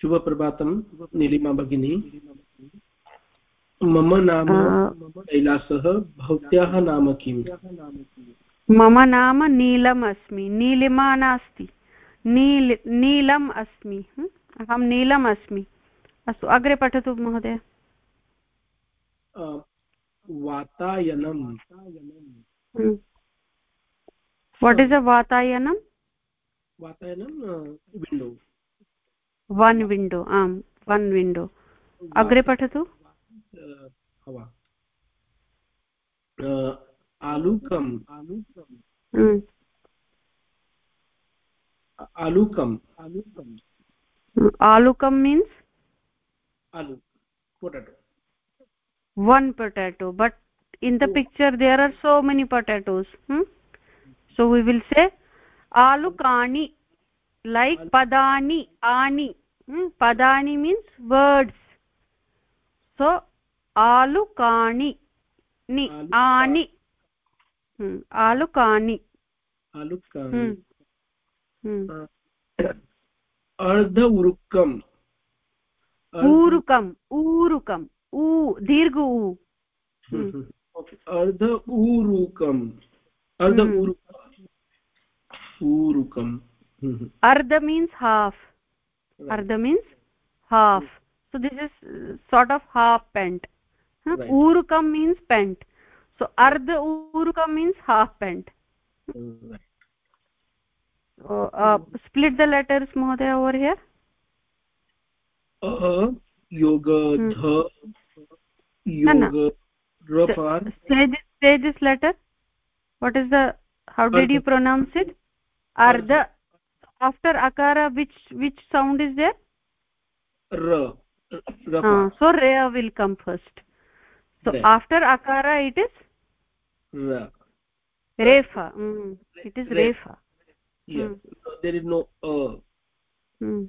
Speaker 3: शुभप्रभातं नीलिमा भगिनी मम नाम कैलासः भवत्याः नाम किम्
Speaker 1: मम नाम नीलम् अस्मि नीलिमा नास्ति। नील नीलम् अस्मि अहं नीलम् अस्मि अस्तु अग्रे पठतु महोदय।
Speaker 3: वातायनं
Speaker 1: वाट् इस् अ वातायनं
Speaker 3: वातायनं विण्डो।
Speaker 1: वन् विण्डो आम् वन् विण्डो अग्रे पठतु।
Speaker 3: आलुकम् आलुकम् आलुकम् आलुकम् potato
Speaker 1: one potato but in the picture there are so many potatoes hmm? so we will say alukani like padani ani hmm? padani means words so alukani ni ani hmm.
Speaker 3: hmm. hmm. अर्ध उरुकम्
Speaker 1: ऊरुकम् ऊरुकम् ऊ दीर्घ ऊ
Speaker 3: अर्ध ऊरुकम् अर्ध ऊरुकम्
Speaker 1: ardha means half ardha means half so this is uh, sort of half pant huh? right. urukam means pant so ardha urukam means half pant right. so uh, split the letters mohoday over here.
Speaker 3: Uh yoga hmm. dha yoga rafar
Speaker 1: say this say this letter. What is the how did you pronounce it? Ardha. After akara which which sound is there?
Speaker 3: Ra.
Speaker 1: Uh, so ra will come first. So right. after akara it is refa mm, it is refa
Speaker 3: yes hmm. there is no uh,
Speaker 1: hmm.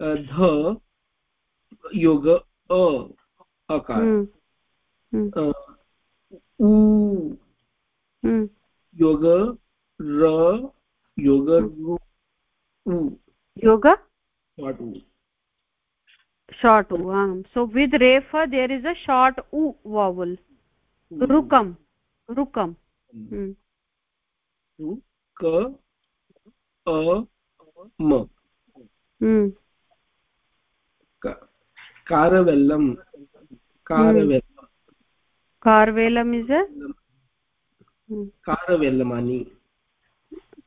Speaker 3: uh dha yoga a akara
Speaker 1: hmm. Hmm.
Speaker 3: Uh, u
Speaker 1: hmm.
Speaker 3: yoga ra yoga ru u
Speaker 1: yoga
Speaker 3: what u
Speaker 1: short u um. so with refa there is a short u vowel mm. rukam
Speaker 3: रुकम्। Hmm.
Speaker 1: रुक
Speaker 3: अम hmm.
Speaker 1: कारवेल्लम् is कारवेल्लमानि
Speaker 3: hmm.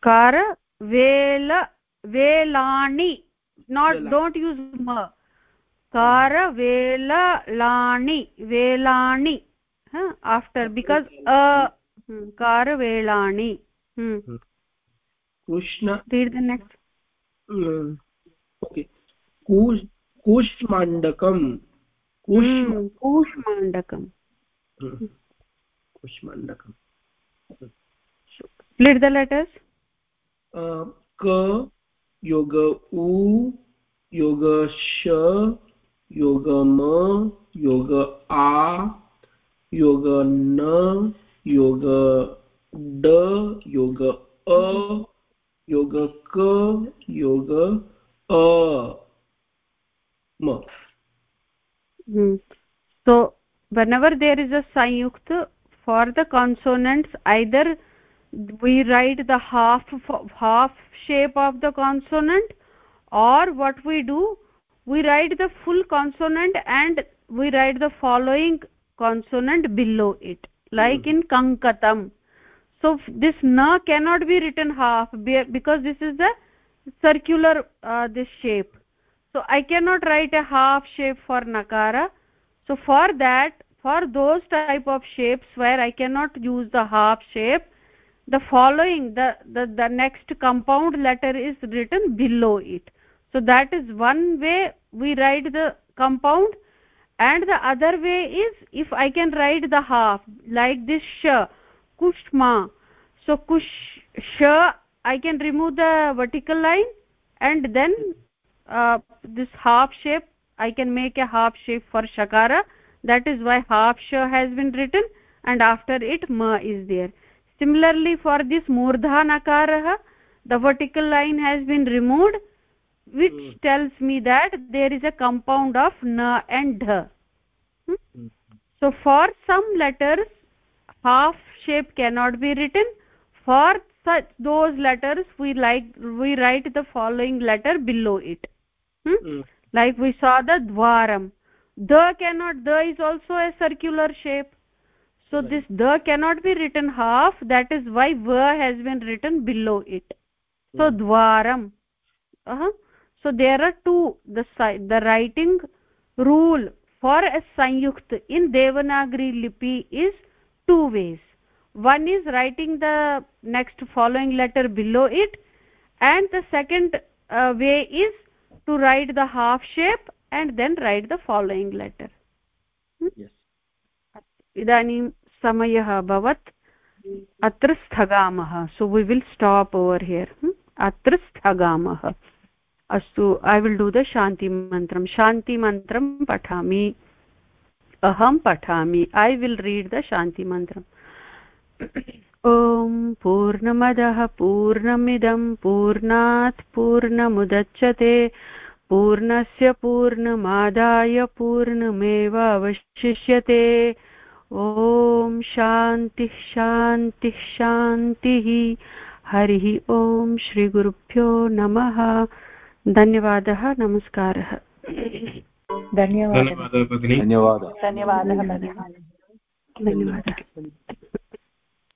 Speaker 1: कार वेल वेलानि। Not don't use म। कारवेललानि वेलानि। आफ्टर् बिकास् अकारवेलाणि कृष्ण नेक्स्ट् ओके कूष्माण्डकं hmm, कूष्माण्डकं
Speaker 3: कूष्माण्डकं
Speaker 1: split the letters.
Speaker 3: uh, k yoga u yoga sh yoga m yoga a yoga na yoga d yoga a yoga ka yoga a ma
Speaker 1: hmm. so whenever there is a sanyukt for the consonants either we write the half half shape of the consonant or what we do we write the full consonant and we write the following consonant below it like mm. in kankatam. So this na cannot be written half because this is the circular uh, this shape. So i cannot write a half shape for nakara. So for that for those type of shapes where i cannot use the half shape the following the, the the next compound letter is written below it. So that is one way we write the compound and the other way is if i can write the half like this sh kushma. So kush sh i can remove the vertical line and then uh, this half shape i can make a half shape for shakara. That is why half sh has been written and after it ma is there. Similarly for this murdha nakarah the vertical line has been removed which
Speaker 6: Mm.
Speaker 1: tells me that there is a compound of na and dha Hmm?
Speaker 6: Mm.
Speaker 1: so for some letters half shape cannot be written for such those letters we like we write the following letter below it Hmm?
Speaker 6: Mm.
Speaker 1: like we saw the dwaram the cannot the is also a circular shape so
Speaker 6: Right.
Speaker 1: this the cannot be written half that is why va has been written below it so
Speaker 6: Mm.
Speaker 1: dwaram uh -huh so there are two the si- the writing rule for a sanyukt in devanagari lipi is two ways one is writing the next following letter below it and the second uh, way is to write the half shape and then write the following letter
Speaker 6: yes
Speaker 1: इदानीं समयः अभवत् अत्र स्थगामः सो we will stop over here अत्र स्थगामः अस्तु I will do the शान्तिमन्त्रं शान्तिमन्त्रं पठामि। अहं पठामि। ऐ विल् रीड् द शान्तिमन्त्रम् ॐ पूर्णमदः पूर्णमिदं पूर्णात् पूर्णमुदच्यते पूर्णस्य पूर्णमादाय पूर्णमेव अवशिष्यते। ॐ शान्तिः शान्तिः शान्तिः। हरिः ॐ श्रीगुरुभ्यो नमः। धन्यवादः नमस्कारः।
Speaker 7: धन्यवादः
Speaker 5: धन्यवादः
Speaker 1: धन्यवादः।